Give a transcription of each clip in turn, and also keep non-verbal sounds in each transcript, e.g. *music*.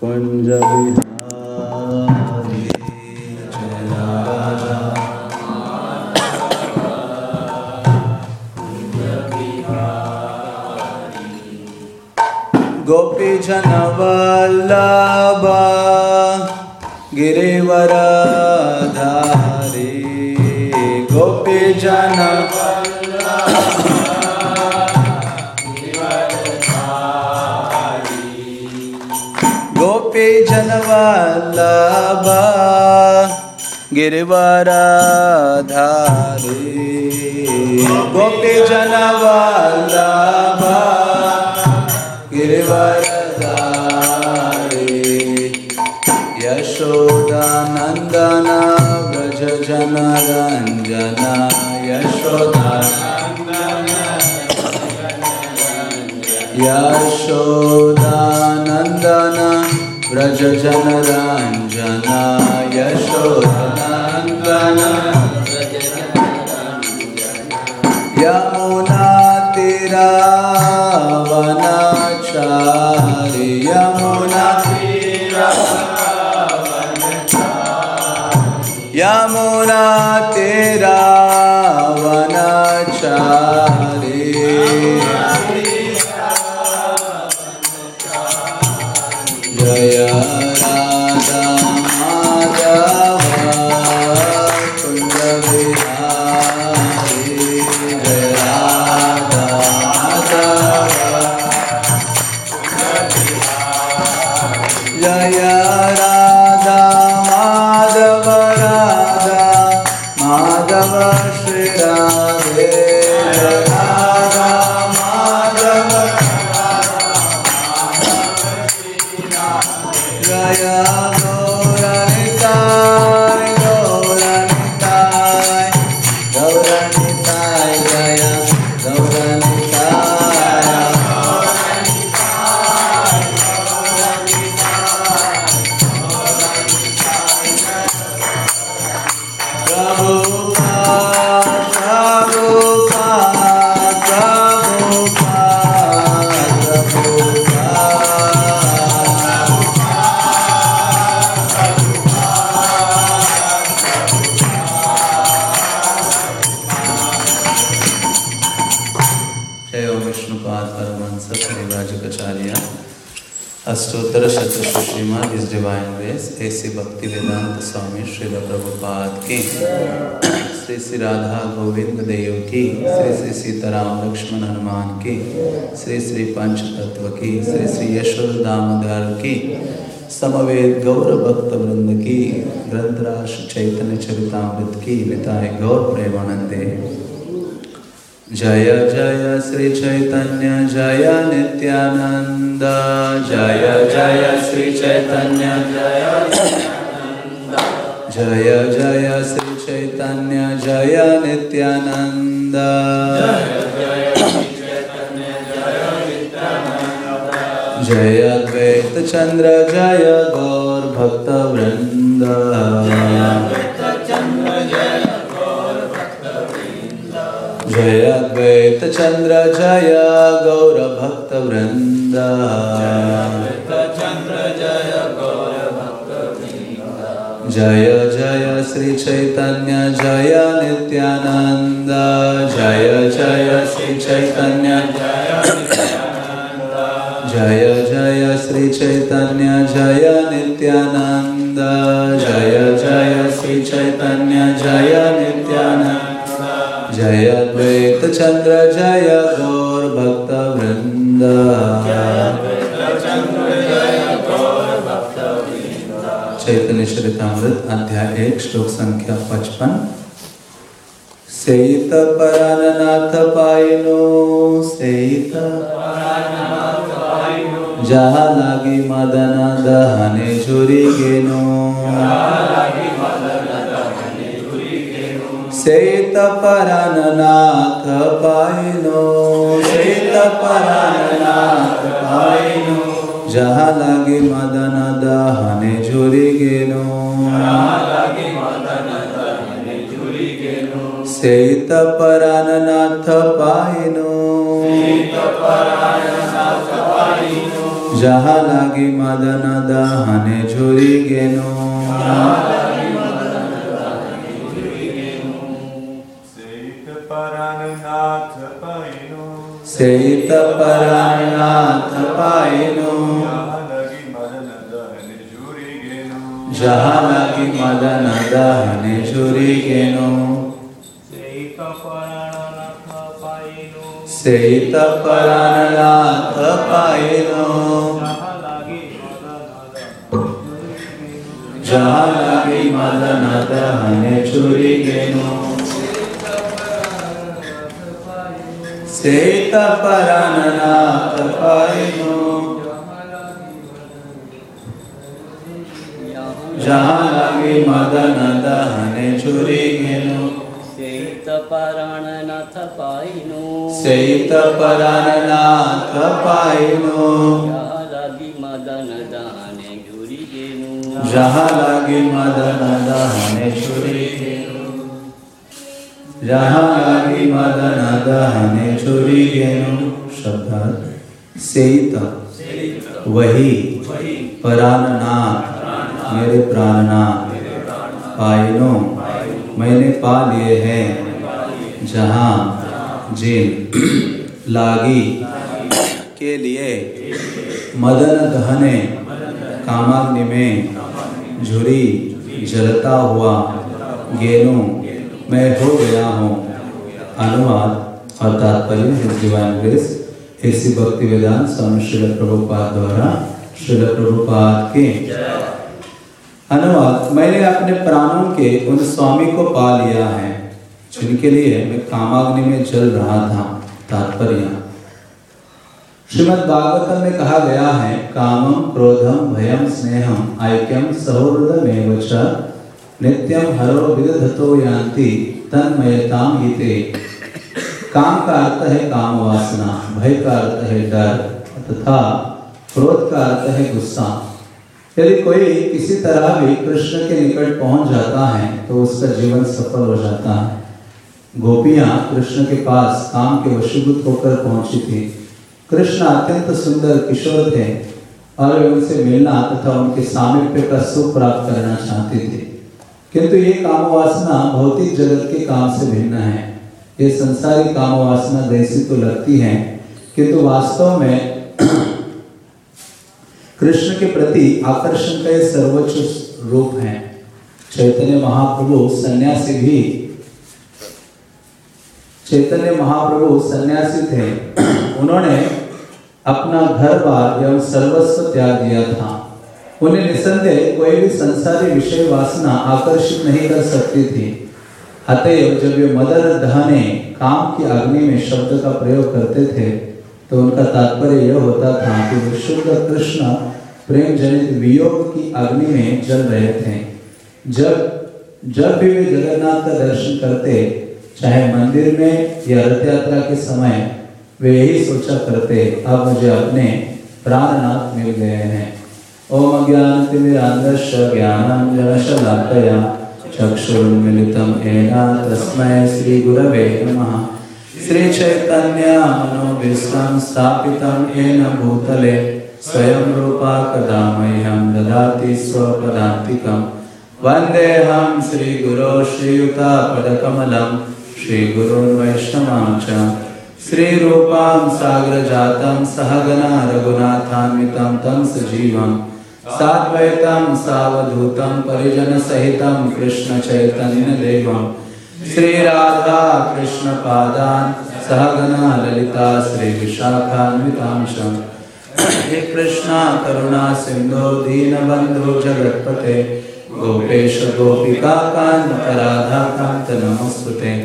পঞ্জাবি ञ्जना यशोधा यशोदानन्दन व्रजनराञ्जनायशो ग्रेस ऐसे भक्ति वेदांत स्वामी श्री प्रभुपाद की श्री श्री राधा गोविंद देव की, श्री श्री सीताराम लक्ष्मण हनुमान की, श्री श्री पंच तत्व की, श्री श्री यशोर दामोदर की, समवेद गौर भक्त वृंद की, ग्रंथराज चैतन्य चरितामृत की, निताय गौर प्रेमानंदे। जय जय श्री चैतन्य, जय नित्यानंद जय जय श्री चैतन्य, जय जय जय श्री चैतन्य, जय नित्यानंद जय अद्वैत चंद्र जय गौर भक्त वृंद जय अद्वैत चंद्र जय गौर भक्त वृंद जय जय श्री चैतन्य, जय नित्यानंद जय जय श्री चैतन्य, जय जय श्री चैतन्य, जय नित्यानंद जय जय श्री चैतन्य, जय नित्यानंद जय अद्वैत चंद्र, जय गौर भक्त वृंद। चैतन्य चरितामृत अध्याय एक, श्लोक संख्या पचपन। सेत पराननाथ पाइनो सेत जहा लागी मदन दहने झुरी गेनो। सेत पराननाथ पाइनो सेत पराननाथ पाइनो जहा लागे मदन दहने झुरी गेनो। सेत पराननाथ पाइनो जहाँ लागी मदन दहने झुरी गेनो। सेत परानाथ पाइनो यहाँ मदन दहन झूरी गेनो जहाँ लागी मदन दहने झुरी गेनो सेत परानाथ पाइनो जहाँ लागी मदन जहाँ लागी मदन दहने झुरी गेनो परानाथ पाइनो जहाँ लागी मदन दहने झुरी गेनो सेत पराणनाथ पाइनो सेत परानाथ पाइनो यहाँ लागी मदन दाने झुरी गेनु जहाँ लागी मदन दहने छुरी जहाँ लागी मदन दहने छुरी गेनु शब्द सेत वही। पराननाथ। मेरे प्राणनाथ। पाइनो मैंने पा लिए हैं। जहाँ। जिन लागी। के लिए। मदन दहने कामाग्नि में। झुरी। जलता हुआ। गेनु। मैं हो गया हूँ। अनुवाद और तात्पर्य हिज ग्रेस ऐसी भक्ति वेदांत स्वामी श्रील प्रभुपाद द्वारा श्रील प्रभुपाद के। अनुवाद, मैंने अपने प्राणों के उन स्वामी को पा लिया है, जिनके लिए मैं कामाग्नि में जल रहा था, तात्पर्य। श्रीमद् भागवतम में कहा गया है कामम क्रोधम भयम स्नेहम ऐक्यम सौहृदमेव नित्यम हरो विदधतो यान्ति तन्मयताम हिते। काम का अर्थ है काम वासना, भय का अर्थ है डर, तथा क्रोध का अर्थ है गुस्सा। यदि कोई किसी तरह भी कृष्ण के निकट पहुँच जाता है तो उसका जीवन सफल हो जाता है। गोपियाँ कृष्ण के पास काम के वशीभूत होकर पहुँची थी। कृष्ण अत्यंत सुंदर किशोर थे और उनसे मिलना तथा उनके सामीप्य का सुख प्राप्त करना चाहते थे। किंतु ये काम वासना भौतिक जगत के काम से भिन्न है। ये संसारी काम वासना जैसी तो लगती है किंतु वास्तव में *clears throat* कृष्ण के प्रति आकर्षण का ये सर्वोच्च रूप है। चैतन्य महाप्रभु सन्यासी भी चैतन्य महाप्रभु सन्यासी थे। *clears throat* उन्होंने अपना घर बार एवं सर्वस्व त्याग दिया था। उन्हें निसंदेह कोई भी संसारी विषय वासना आकर्षित नहीं कर सकती थी। अतएव जब ये मदर दहने काम की अग्नि में शब्द का प्रयोग करते थे तो उनका तात्पर्य यह होता था कि वो शुद्ध कृष्ण प्रेम जनित वियोग की अग्नि में जल रहे थे। जब जब भी वे जगन्नाथ का दर्शन करते, चाहे मंदिर में या रथ यात्रा के समय, वे यही सोचा करते, अब मुझे अपने प्राणनाथ मिल गए हैं। ओम अज्ञानतिमिरान्धश्च ज्ञानाञ्जनशलाकया चक्षुरुन्मिलितं येन तस्मै श्रीगुरवे नमः श्रीचैतन्यमनोभीष्टं स्थापितं येन भूतले। स्वयं रूपा कदा मह्यं ददाति स्वपदान्तिकं वन्देऽहं श्रीगुरो श्रीयुतापदकमलं श्रीगुरुन् वैष्णवां च श्रीरूपां साग्रजातं सहगना रघुनाथान्वितं तं सजीवं साद्वैतं, सावधूतं, परिजनसहितं कृष्णचैतन्यदेवं श्रीराधा कृष्णपादान् सहगना ललिता श्रीविशाखान्वितांशं हे कृष्णा, करुणा, सिन्धो, दीनबन्धो, जगत्पते। गोपेश, गोपिका कान्त राधा कान्त नमस्ते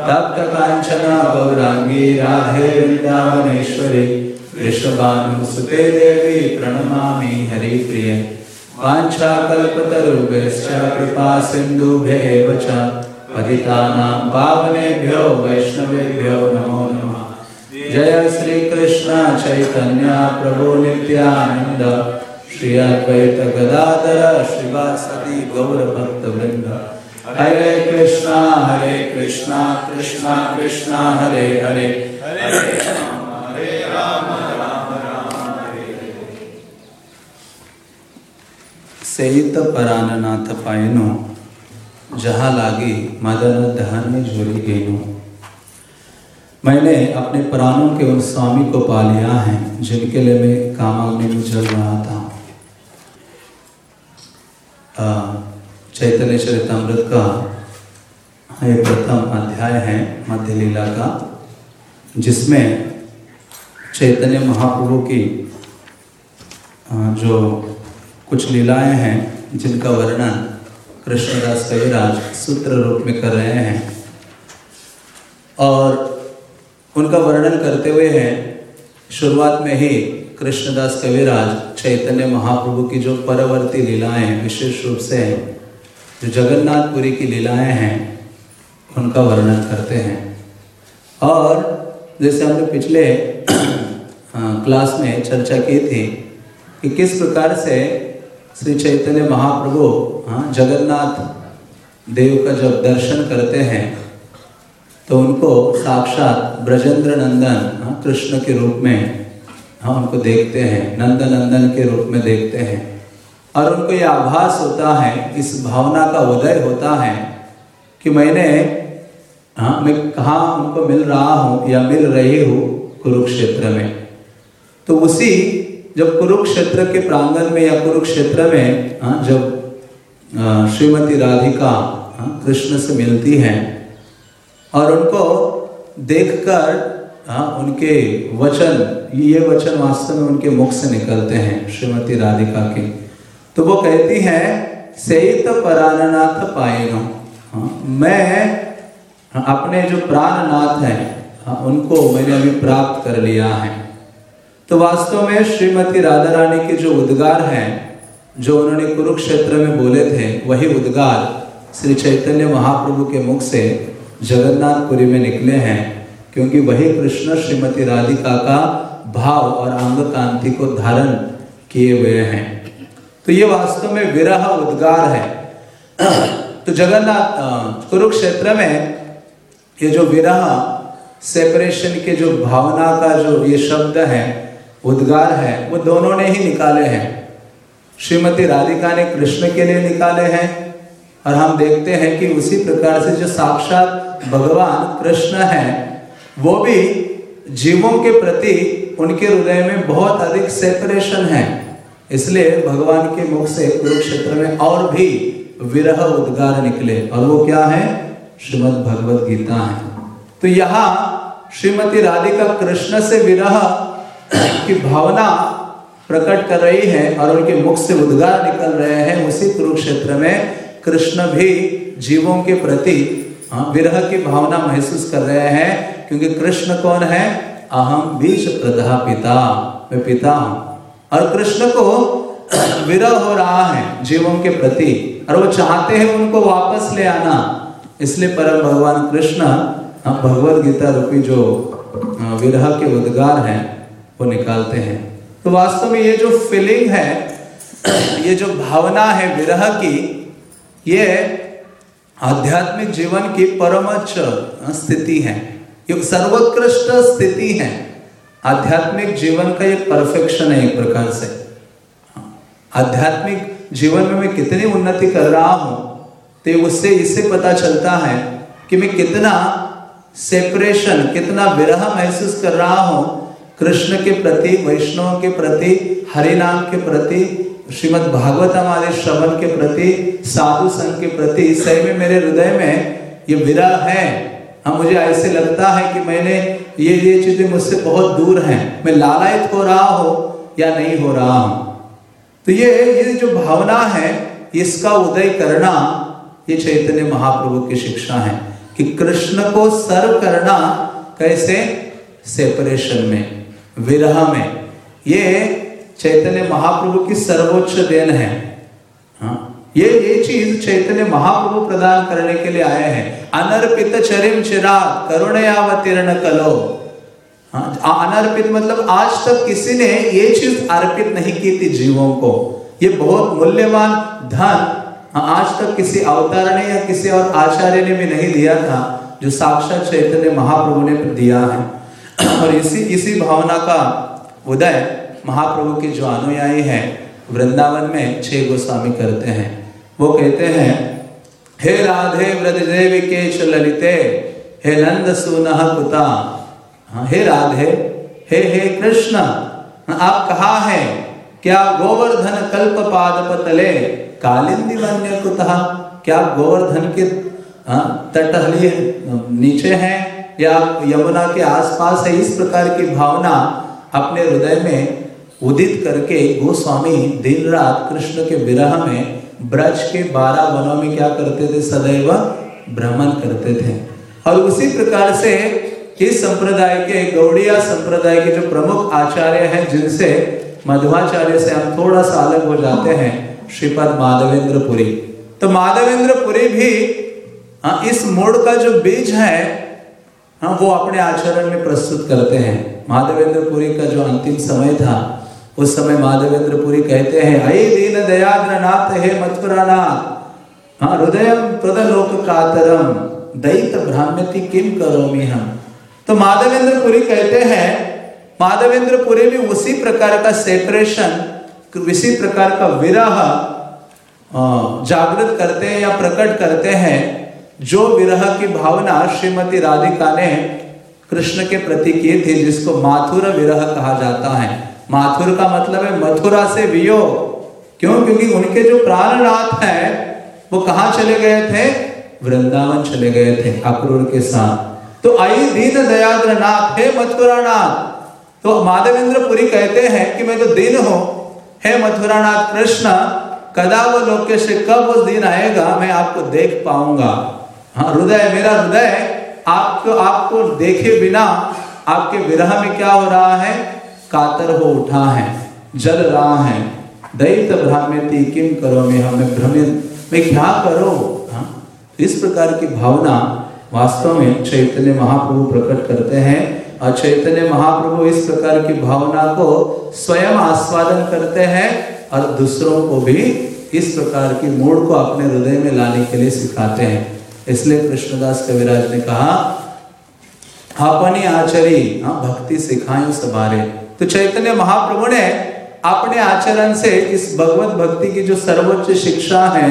तप्त कांचना गौरांगी राधे वृंदावनेश्वरी वृषभानुसुते देवी प्रणमामि हरिप्रिय। वाञ्छाकल्पतरुभ्यश्च कृपा सिन्धुभ्येव च। पतितानां पावनेभ्यो वैष्णवेभ्यो नमो नमः। जय श्री कृष्ण चैतन्य प्रभु नित्यानंद श्री अद्वैत गदाधर श्रीवासदि गौर भक्त वृंद हरे कृष्णा हरे कृष्णा कृष्णा कृष्णा, हरे हरे। हरे राम हरे राम राम राम हरे सेहित पराननाथ पायनो जहाँ लागी मदन दहन में झोरी गेनो। मैंने अपने प्राणों के उन स्वामी को पा लिया है, जिनके लिए मैं कामाग्नि में जल रहा था। चैतन्य चरितमृत का ये प्रथम अध्याय है, मध्य लीला का, जिसमें चैतन्य महाप्रभु की जो कुछ लीलाएँ हैं जिनका वर्णन कृष्णदास कविराज सूत्र रूप में कर रहे हैं। और उनका वर्णन करते हुए हैं, शुरुआत में ही कृष्णदास कविराज चैतन्य महाप्रभु की जो परवर्ती लीलाएँ विशेष रूप से जो जगन्नाथपुरी की लीलाएँ हैं, उनका वर्णन करते हैं। और जैसे हमने पिछले *clears throat* क्लास में चर्चा की थी कि किस प्रकार से श्री चैतन्य महाप्रभु हाँ जगन्नाथ देव का जब दर्शन करते हैं तो उनको साक्षात ब्रजेंद्र नंदन हाँ, कृष्ण के रूप में हाँ उनको देखते हैं नंद नंदन के रूप में देखते हैं। और उनको ये आभास होता है इस भावना का उदय होता है कि मैंने हाँ मैं कहाँ उनको मिल रहा हूँ या मिल रही हूँ कुरुक्षेत्र में। तो उसी जब कुरुक्षेत्र के प्रांगण में या कुरुक्षेत्र में हाँ जब श्रीमती राधिका हाँ कृष्ण से मिलती हैं और उनको देखकर हाँ उनके वचन ये वचन वास्तव में उनके मुख से निकलते हैं श्रीमती राधिका के तो वो कहती हैं सहित पराननाथ पाएनो हाँ, मैं अपने जो प्राणनाथ हैं हाँ, उनको मैंने अभी प्राप्त कर लिया है। तो वास्तव में श्रीमती राधा रानी के जो उद्गार हैं, जो उन्होंने कुरुक्षेत्र में बोले थे, वही उद्गार श्री चैतन्य महाप्रभु के मुख से जगन्नाथपुरी में निकले हैं, क्योंकि वही कृष्ण श्रीमती राधिका का भाव और अंग कांति को धारण किए हुए हैं। तो ये वास्तव में विरह उद्गार है। तो जगन्नाथ कुरुक्षेत्र में ये जो विरह सेपरेशन के जो भावना का जो ये शब्द है उद्गार है, वो दोनों ने ही निकाले हैं। श्रीमती राधिका ने कृष्ण के लिए निकाले हैं और हम देखते हैं कि उसी प्रकार से जो साक्षात भगवान कृष्ण है, वो भी जीवों के प्रति उनके हृदय में बहुत अधिक सेपरेशन है। इसलिए भगवान के मुख से कुरुक्षेत्र में और भी विरह उद्गार निकले। और वो क्या है? श्रीमद भगवद गीता है। तो यहाँ श्रीमती राधिका कृष्ण से विरह की भावना प्रकट कर रही है और उनके मुख से उद्गार निकल रहे हैं उसी कुरुक्षेत्र में कृष्ण भी जीवों के प्रति हाँ, विरह की भावना महसूस कर रहे हैं क्योंकि कृष्ण कौन है? अहम बीज प्रधा पिता मैं पिता हूँ। और कृष्ण को *clears throat* विरह हो रहा है जीवों के प्रति और वो चाहते हैं उनको वापस ले आना। इसलिए परम भगवान कृष्ण हाँ, भगवत गीता रूपी जो हाँ, विरह के उद्गार हैं वो निकालते हैं। तो वास्तव में ये जो फीलिंग है, ये जो भावना है विरह की, ये आध्यात्मिक जीवन की परमच स्थिति है। ये सर्वोत्कृष्ट स्थिति है। आध्यात्मिक जीवन का एक परफेक्शन है एक प्रकार से। आध्यात्मिक जीवन में मैं कितनी उन्नति कर रहा हूँ तो उससे इससे पता चलता है कि मैं कितना सेपरेशन कितना विरह महसूस कर रहा हूँ कृष्ण के प्रति, वैष्णव के प्रति हरिनाम के प्रति, श्रीमद भागवतम आदि श्रवण के प्रति, साधु संघ के प्रति सही में मेरे हृदय में ये विरह है। हाँ मुझे ऐसे लगता है कि मैंने ये ये चीज़ें मुझसे बहुत दूर हैं। मैं लालायित हो रहा हो या नहीं हो रहा हूँ? तो ये ये जो भावना है, इसका उदय करना ये चैतन्य महाप्रभु की शिक्षा है कि कृष्ण को सर्व करना कैसे? सेपरेशन में। विरह में। ये चैतन्य महाप्रभु की सर्वोच्च देन है। हाँ? ये ये चीज़ चैतन्य महाप्रभु प्रदान करने के लिए आए हैं। अनर्पित चरिम चिराग करुणयावतीर्ण कलो। हाँ? अनर्पित मतलब आज तक किसी ने ये चीज़ अर्पित नहीं की थी जीवों को। ये बहुत मूल्यवान धन हाँ, आज तक किसी अवतार ने या किसी और आचार्य ने भी नहीं दिया था जो साक्षात चैतन्य महाप्रभु ने दिया है। और इसी इसी भावना का उदय महाप्रभु के जो अनुयायी हैं वृंदावन में छह गोस्वामी करते हैं। वो कहते हैं हे राधे व्रज देवी केश ललिते हे नंद सुनह कुता हाँ, हे राधे हे हे कृष्ण आप कहा है? क्या गोवर्धन कल्प पाद पतले कालिंदी वन्य कुतः? क्या गोवर्धन के हाँ, तटहली नीचे हैं? या यमुना के आसपास है इस प्रकार की भावना अपने हृदय में उदित करके गोस्वामी दिन रात कृष्ण के विरह में ब्रज के बारह वनों में क्या करते थे? सदैव भ्रमण करते थे। और उसी प्रकार से इस संप्रदाय के गौड़िया संप्रदाय के जो प्रमुख आचार्य हैं जिनसे मध्वाचार्य से हम थोड़ा सा अलग हो जाते हैं श्रीपद माधवेंद्र पुरी तो माधवेंद्र पुरी भी हाँ, इस मोड़ का जो बीज है हाँ वो अपने आचरण में प्रस्तुत करते हैं। माधवेंद्रपुरी का जो अंतिम समय था, उस समय माधवेंद्रपुरी कहते हैं, अय दीन दयाद्र नाथ हे मथुरा नाथ हाँ हृदय प्रदलोक कातरम दैत भ्राम्यति किम करोमि हम? तो माधवेंद्रपुरी कहते हैं, माधवेंद्रपुरी भी उसी प्रकार का सेपरेशन इसी प्रकार का विरह जागृत करते हैं या प्रकट करते हैं। जो विरह की भावना श्रीमती राधिका ने कृष्ण के प्रति की थी, जिसको माथुर विरह कहा जाता है। माथुर का मतलब है मथुरा से वियोग क्यों? क्योंकि उनके जो प्राणनाथ है, वो कहा चले गए थे? वृंदावन चले गए थे, अक्रूर के साथ। तो आई दीन दयाद्र नाथ, हे मथुरा नाथ। तो माधवेंद्र पुरी कहते हैं कि मैं तो दीन हूँ। हे मथुरा नाथ कृष्ण, कदा वो लोके से कब उस दिन आएगा, मैं आपको देख पाऊँगा। हाँ हृदय, मेरा हृदय, आपको आपको देखे बिना आपके विरह में क्या हो रहा है? कातर हो उठा है, जल रहा है। दैत भ्राम्यति किम करो मैं हमें भ्रमित मैं क्या करो? हाँ इस प्रकार की भावना वास्तव में चैतन्य महाप्रभु प्रकट करते हैं। और चैतन्य महाप्रभु इस प्रकार की भावना को स्वयं आस्वादन करते हैं और दूसरों को भी इस प्रकार की मूड को अपने हृदय में लाने के लिए सिखाते हैं। इसलिए कृष्णदास कविराज ने कहा अपनी आचरी हाँ भक्ति सिखाए सवारे तो चैतन्य महाप्रभु ने अपने आचरण से इस भगवत भक्ति की जो सर्वोच्च शिक्षा है,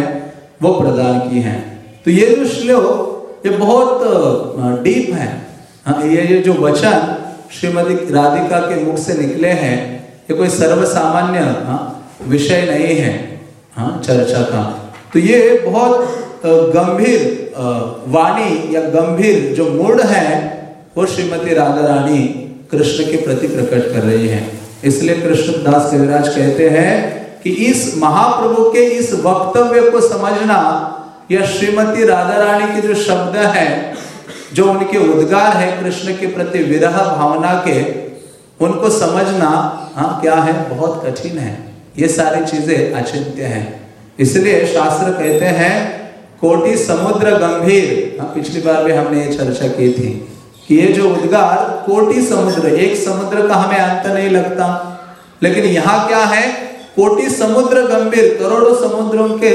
वो प्रदान की है। तो ये जो श्लोक, ये बहुत डीप है। हाँ ये ये जो वचन श्रीमती राधिका के मुख से निकले हैं, ये कोई सर्वसामान्य हाँ विषय नहीं है हाँ चर्चा का। तो ये बहुत गंभीर वाणी या गंभीर जो मूड है, वो श्रीमती राधा रानी कृष्ण के प्रति प्रकट कर रही है। इसलिए कृष्णदास कविराज कहते हैं कि इस महाप्रभु के इस वक्तव्य को समझना या श्रीमती राधा रानी के जो शब्द है, जो उनके उद्गार है कृष्ण के प्रति विरह भावना के, उनको समझना हाँ क्या है? बहुत कठिन है। ये सारी चीज़ें अचिंत्य हैं। इसलिए शास्त्र कहते हैं कोटि समुद्र गंभीर। हाँ पिछली बार भी हमने ये चर्चा की थी कि ये जो उद्गार, कोटि समुद्र, एक समुद्र का हमें अंत नहीं लगता। लेकिन यहाँ क्या है? कोटि समुद्र गंभीर, करोड़ों समुद्रों के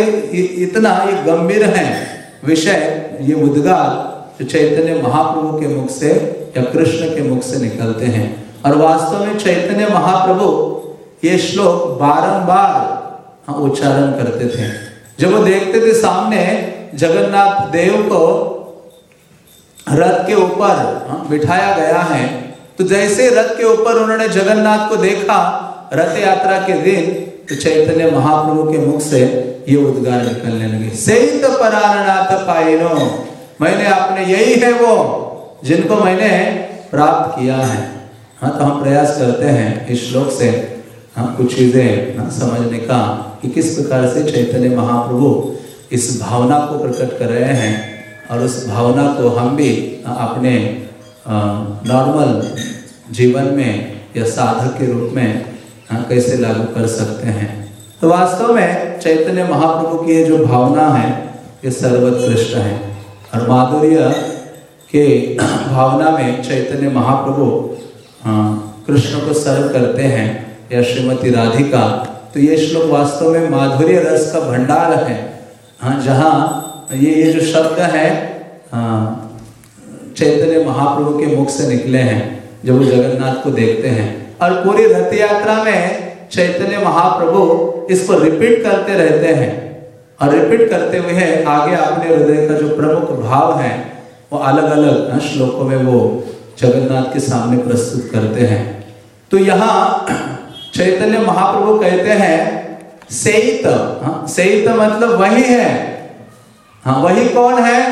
इतना ये गंभीर है। विषय, ये उद्गार चैतन्य महाप्रभु के मुख से या कृष्ण के मुख से निकलते हैं। और वास्तव में चैतन्य महाप्रभु ये श्लोक बारंबार हाँ उच्चारण करते थे। जब वो देखते थे सामने जगन्नाथ देव को रथ के ऊपर हाँ, बिठाया गया है। तो जैसे रथ के ऊपर उन्होंने जगन्नाथ को देखा रथ यात्रा के दिन तो चैतन्य महाप्रभु के मुख से ये उद्गार निकलने लगे। सहित परारनाथ पाइनो मैंने अपने यही है वो जिनको मैंने प्राप्त किया है। हाँ तो हम प्रयास करते हैं इस श्लोक से हाँ कुछ चीज़ें हाँ, समझने का कि किस प्रकार से चैतन्य महाप्रभु इस भावना को प्रकट कर रहे हैं और उस भावना को हम भी अपने नॉर्मल जीवन में या साधक के रूप में कैसे लागू कर सकते हैं। तो वास्तव में चैतन्य महाप्रभु की जो भावना है, ये सर्वोत्कृष्ट है। और माधुर्य के भावना में चैतन्य महाप्रभु कृष्ण को सर्व करते हैं या श्रीमती राधिका। तो ये श्लोक वास्तव में माधुर्य रस का भंडार है। हाँ जहाँ ये ये जो शब्द है चैतन्य महाप्रभु के मुख से निकले हैं, जब वो जगन्नाथ को देखते हैं। और पूरी रथ यात्रा में चैतन्य महाप्रभु इसको रिपीट करते रहते हैं। और रिपीट करते हुए आगे अपने हृदय का जो प्रमुख भाव है, वो अलग अलग श्लोकों में वो जगन्नाथ के सामने प्रस्तुत करते हैं। तो यहाँ *clears throat* चैतन्य महाप्रभु कहते हैं सेत हाँ, सेत मतलब वही है। हाँ वही कौन है?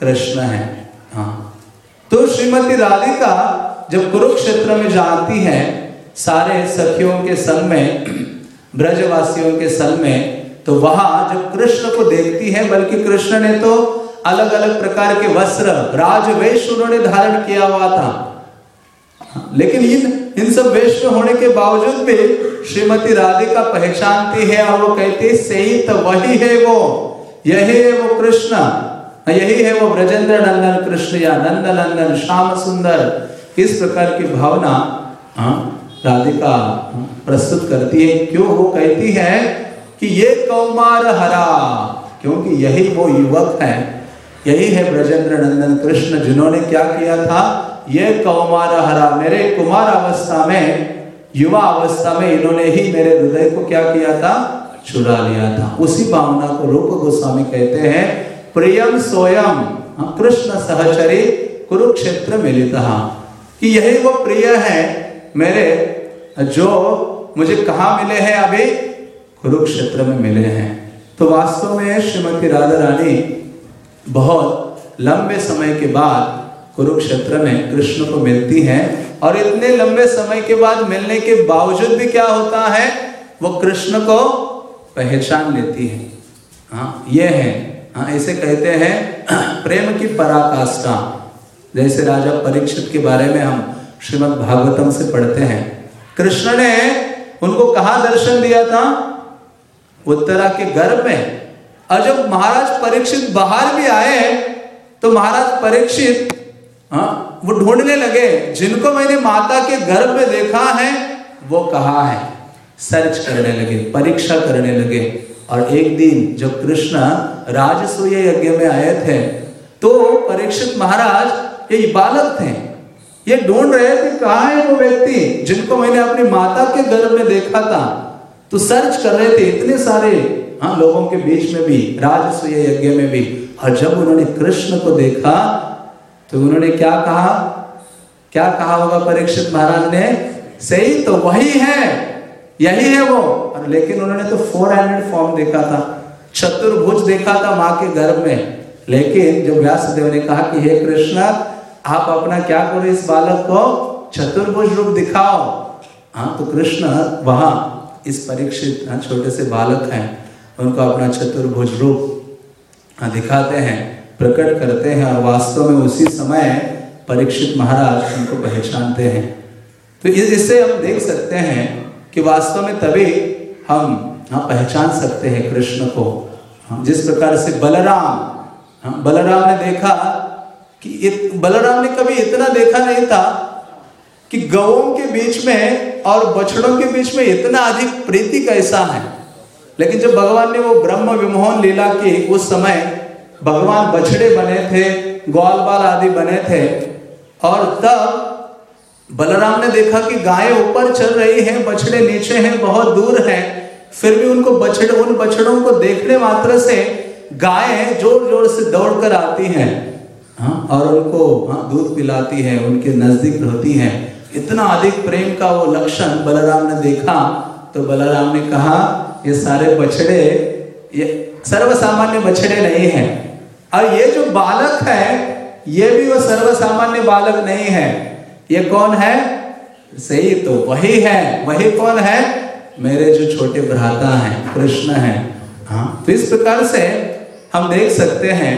कृष्ण है। हाँ। तो श्रीमती राधिका जब कुरुक्षेत्र में जाती है सारे सखियों के संग में ब्रजवासियों के संग में तो वहाँ जब कृष्ण को देखती है बल्कि कृष्ण ने तो अलग अलग प्रकार के वस्त्र राजवेश उन्होंने धारण किया हुआ था। लेकिन इन इन सब वेश होने के बावजूद भी श्रीमती राधिका पहचानती है और वो कहती है सही तो वही है वो यही है वो कृष्ण यही है वो ब्रजेंद्र नंदन कृष्ण या नंद नंदन श्याम सुंदर। इस प्रकार की भावना हाँ, राधिका प्रस्तुत करती है। क्यों? वो कहती है कि ये कौमार हरा क्योंकि यही वो युवक है यही है ब्रजेंद्र नंदन कृष्ण जिन्होंने क्या किया था? ये कौमार हरा मेरे कुमार अवस्था में युवा अवस्था में इन्होंने ही मेरे हृदय को क्या किया था? चुरा लिया था। उसी भावना को रूप गोस्वामी कहते हैं प्रियम सोयम। हाँ, कृष्ण सहचरी कुरुक्षेत्र मिलित कि यही वो प्रिय है मेरे जो मुझे कहा मिले हैं अभी? कुरुक्षेत्र में मिले हैं। तो वास्तव में श्रीमती राधा रानी बहुत लंबे समय के बाद कुरुक्षेत्र में कृष्ण को मिलती हैं और इतने लंबे समय के बाद मिलने के बावजूद भी क्या होता है? वो कृष्ण को पहचान लेती है। हाँ ये है। हाँ ऐसे कहते हैं *clears throat* प्रेम की पराकाष्ठा। जैसे राजा परीक्षित के बारे में हम श्रीमद् भागवतम से पढ़ते हैं। कृष्ण ने उनको कहा दर्शन दिया था? उत्तरा के गर्भ में। और जब महाराज परीक्षित बाहर भी आए तो महाराज परीक्षित हाँ वो ढूँढने लगे, जिनको मैंने माता के गर्भ में देखा है, वो कहा है? सर्च करने लगे, परीक्षा करने लगे। और एक दिन जब कृष्ण राजसूय यज्ञ में आए थे तो परीक्षित महाराज, ये बालक थे, ये ढूंढ रहे थे कहा है वो व्यक्ति, जिनको मैंने अपनी माता के गर्भ में देखा था। तो सर्च कर रहे थे इतने सारे हाँ लोगों के बीच में भी, राजसूय यज्ञ में भी। और जब उन्होंने कृष्ण को देखा तो उन्होंने क्या कहा? क्या कहा होगा परीक्षित महाराज ने? सही तो वही है यही है वो। और लेकिन उन्होंने तो फोर हैंडेड फॉर्म देखा था चतुर्भुज देखा था माँ के गर्भ में। लेकिन जब व्यासदेव ने कहा कि हे कृष्ण आप अपना क्या करो इस बालक को? चतुर्भुज रूप दिखाओ। हाँ तो कृष्ण वहाँ इस परीक्षित हाँ, छोटे से बालक हैं उनको अपना चतुर्भुज रूप हाँ, दिखाते हैं। प्रकट करते हैं और वास्तव में उसी समय परीक्षित महाराज उनको पहचानते हैं। तो इससे हम देख सकते हैं कि वास्तव में तभी हम हाँ पहचान सकते हैं कृष्ण को। हाँ, जिस प्रकार से बलराम हाँ, बलराम ने देखा कि इत, बलराम ने कभी इतना देखा नहीं था कि गवों के बीच में और बछड़ों के बीच में इतना अधिक प्रीति कैसा है। लेकिन जब भगवान ने वो ब्रह्म विमोहन लीला की उस समय भगवान बछड़े बने थे, ग्वाल बाल आदि बने थे। और तब बलराम ने देखा कि गाय ऊपर चल रही हैं, बछड़े नीचे हैं, बहुत दूर हैं। फिर भी उनको बछड़े, उन बछड़ों को देखने मात्र से गाय ज़ोर ज़ोर से दौड़ कर आती हैं। हाँ और उनको हाँ दूध पिलाती है, उनके नज़दीक रहती हैं। इतना अधिक प्रेम का वो लक्षण बलराम ने देखा तो बलराम ने कहा, ये सारे बछड़े, ये सर्वसामान्य बछड़े नहीं हैं। और ये जो बालक है, ये भी वो सर्वसामान्य बालक नहीं है। ये कौन है? सही तो वही है। वही कौन है? मेरे जो छोटे भ्राता हैं, कृष्ण हैं। हाँ तो इस प्रकार से हम देख सकते हैं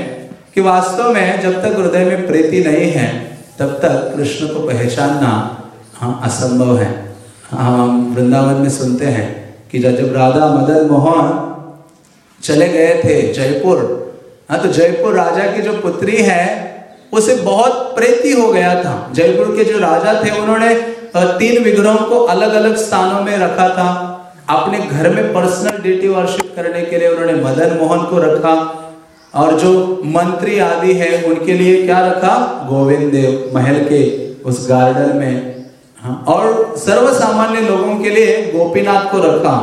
कि वास्तव में जब तक हृदय में प्रीति नहीं है, तब तक कृष्ण को पहचानना हाँ असंभव है। हम वृंदावन में सुनते हैं कि जब राधा मदन मोहन चले गए थे जयपुर हाँ तो जयपुर राजा की जो पुत्री है उसे बहुत प्रीति हो गया था। जयपुर के जो राजा थे उन्होंने तीन विग्रहों को अलग अलग स्थानों में रखा था। अपने घर में पर्सनल ड्यूटी वर्शिप करने के लिए उन्होंने मदन मोहन को रखा। और जो मंत्री आदि है उनके लिए क्या रखा? गोविंद देव महल के उस गार्डन में। हाँ, और सर्व सामान्य लोगों के लिए गोपीनाथ को रखा।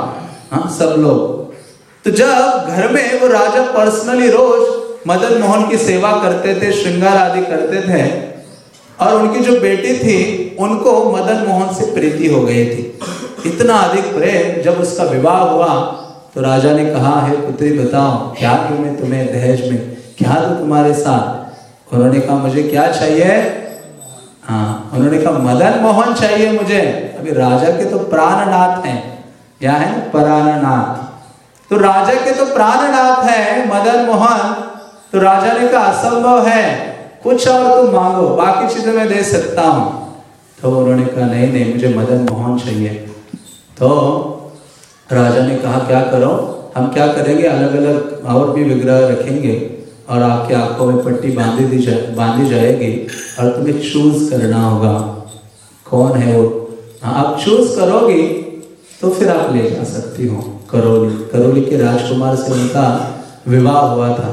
हाँ सब लोग। तो जब घर में वो राजा पर्सनली रोज मदन मोहन की सेवा करते थे, श्रृंगार आदि करते थे, और उनकी जो बेटी थी, उनको मदन मोहन से प्रीति हो गई थी। इतना अधिक प्रेम जब उसका विवाह हुआ तो राजा ने कहा, है पुत्री, बताओ, क्या दूँ मैं तुम्हें दहेज में, क्या दूँ तुम्हारे साथ? उन्होंने कहा, मुझे क्या चाहिए? हाँ उन्होंने कहा, मदन मोहन चाहिए मुझे। अभी राजा के तो प्राणनाथ हैं। क्या है? प्राणनाथ तो राजा के तो प्राणनाथ है, मदन, मोहन। तो राजा ने कहा, असंभव है। कुछ और तुम मांगो, बाकी चीज़ें मैं दे सकता हूँ। तो उन्होंने कहा, नहीं नहीं, मुझे मदन, मोहन चाहिए। तो राजा ने कहा, क्या करो? हम क्या करेंगे? अलग अलग और भी विग्रह रखेंगे और आपकी आँखों में पट्टी बांधी दी जाए बांधी जाएगी और तुम्हें चूज़ करना होगा। कौन है वो? हाँ आप चूज़ करोगी तो फिर आप ले जा सकती हो। करोली। करोली के राजकुमार से उनका विवाह हुआ था।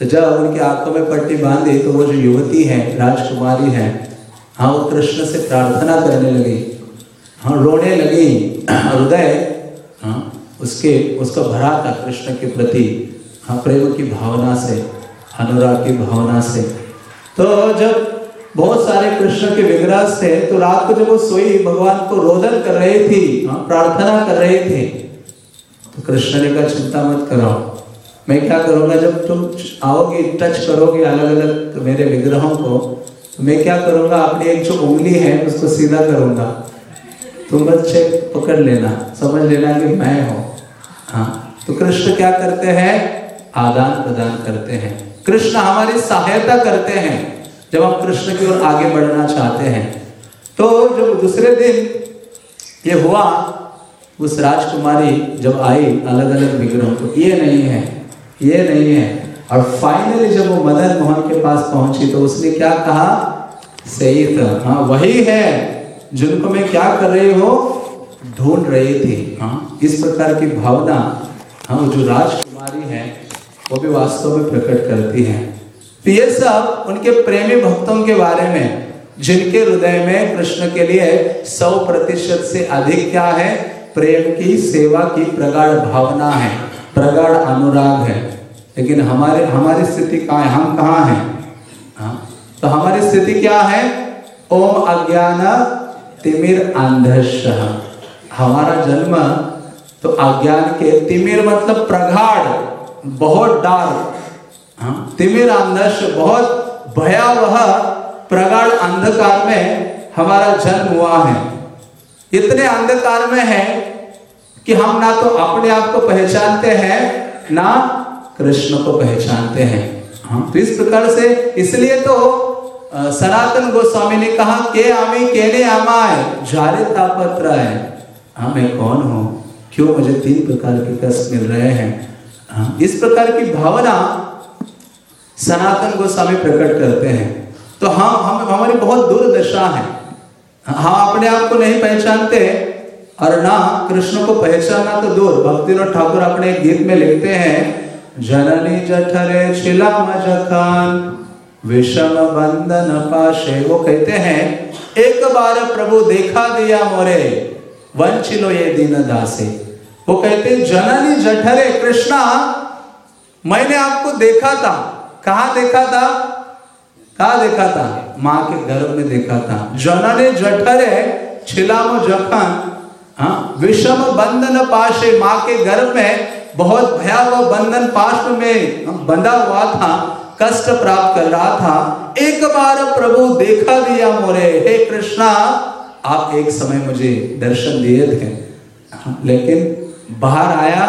तो जब उनकी आँखों में पट्टी बांधी तो वो जो युवती है, राजकुमारी है हाँ वो कृष्ण से प्रार्थना करने लगी। हाँ रोने लगी हृदय हाँ उसके, उसका भरा था कृष्ण के प्रति हाँ प्रेम की भावना से, अनुराग की भावना से। तो जब बहुत सारे कृष्ण के विग्रह थे तो रात को जब वो सोई, भगवान को रोदन कर रही थी हाँ प्रार्थना कर रही थी तो कृष्ण ने कहा, चिंता मत करो। मैं क्या करूँगा, जब तुम आओगे टच करोगे अलग अलग मेरे विग्रहों को तो मैं क्या करूँगा, अपनी एक जो उंगली है, उसको सीधा करूँगा। तुम बस चेक, पकड़ लेना, समझ लेना कि मैं हूँ। हाँ तो कृष्ण क्या करते हैं? आदान प्रदान करते हैं। कृष्ण हमारी सहायता करते हैं। जब हम कृष्ण की ओर आगे बढ़ना चाहते हैं तो जब दूसरे दिन ये हुआ, उस राजकुमारी जब आई अलग अलग विग्रहों तो ये नहीं है, ये नहीं है, और फाइनली जब वो मदन मोहन के पास पहुँची तो उसने क्या कहा? सही था। हाँ वही है, जिनको मैं क्या कर रही हो? ढूंढ रही थी। हाँ इस प्रकार की भावना हाँ जो राजकुमारी है, वो भी वास्तव में प्रकट करती है। ये सब उनके प्रेमी भक्तों के बारे में, जिनके हृदय में कृष्ण के लिए सौ प्रतिशत से अधिक क्या है? प्रेम की सेवा की प्रगाढ़ भावना है, प्रगाढ़ अनुराग है। लेकिन हमारे, हमारी स्थिति कहाँ है? हम कहाँ हैं? हाँ? तो हमारी स्थिति क्या है? ओम अज्ञान तिमिर अंधश हमारा जन्म तो अज्ञान के तिमिर मतलब प्रगाढ़, बहुत डार्क हाँ? तिमिर अंधश, बहुत भयावह प्रगाढ़ अंधकार में हमारा जन्म हुआ है। इतने अंधकार में है कि हम ना तो अपने आप को पहचानते हैं, ना कृष्ण को पहचानते हैं। हाँ तो इस प्रकार से इसलिए तो सनातन गोस्वामी ने कहा, के आमी, केने आमाय? जारे तापत्र है हाँ मैं कौन हूँ? क्यों मुझे तीन प्रकार के कष्ट मिल रहे हैं? हाँ इस प्रकार की भावना सनातन गोस्वामी प्रकट करते हैं। तो हम हम, हमारी बहुत दुर्दशा है। हम अपने आप को नहीं पहचानते और ना कृष्ण को पहचानना तो दूर। भक्तिनाथ ठाकुर अपने गीत में लिखते हैं, जननी जठरे विषम बंधन पाशे, वो कहते हैं, एक बार प्रभु देखा दिया मोरे, वंचिलो ये दीन दासे। वो कहते हैं, जननी जठरे, कृष्णा, मैंने आपको देखा था। कहा देखा था? कहा देखा था? माँ के गर्भ में देखा था। जनने जठरे छिलाम जखन हाँ विषम बंधन पाशे माँ के गर्भ में बहुत भयावह बंधन पाश में बंधा हुआ था कष्ट प्राप्त कर रहा था। एक बार प्रभु देखा दिया मोरे हे कृष्णा आप एक समय मुझे दर्शन दिए थे। हाँ, लेकिन बाहर आया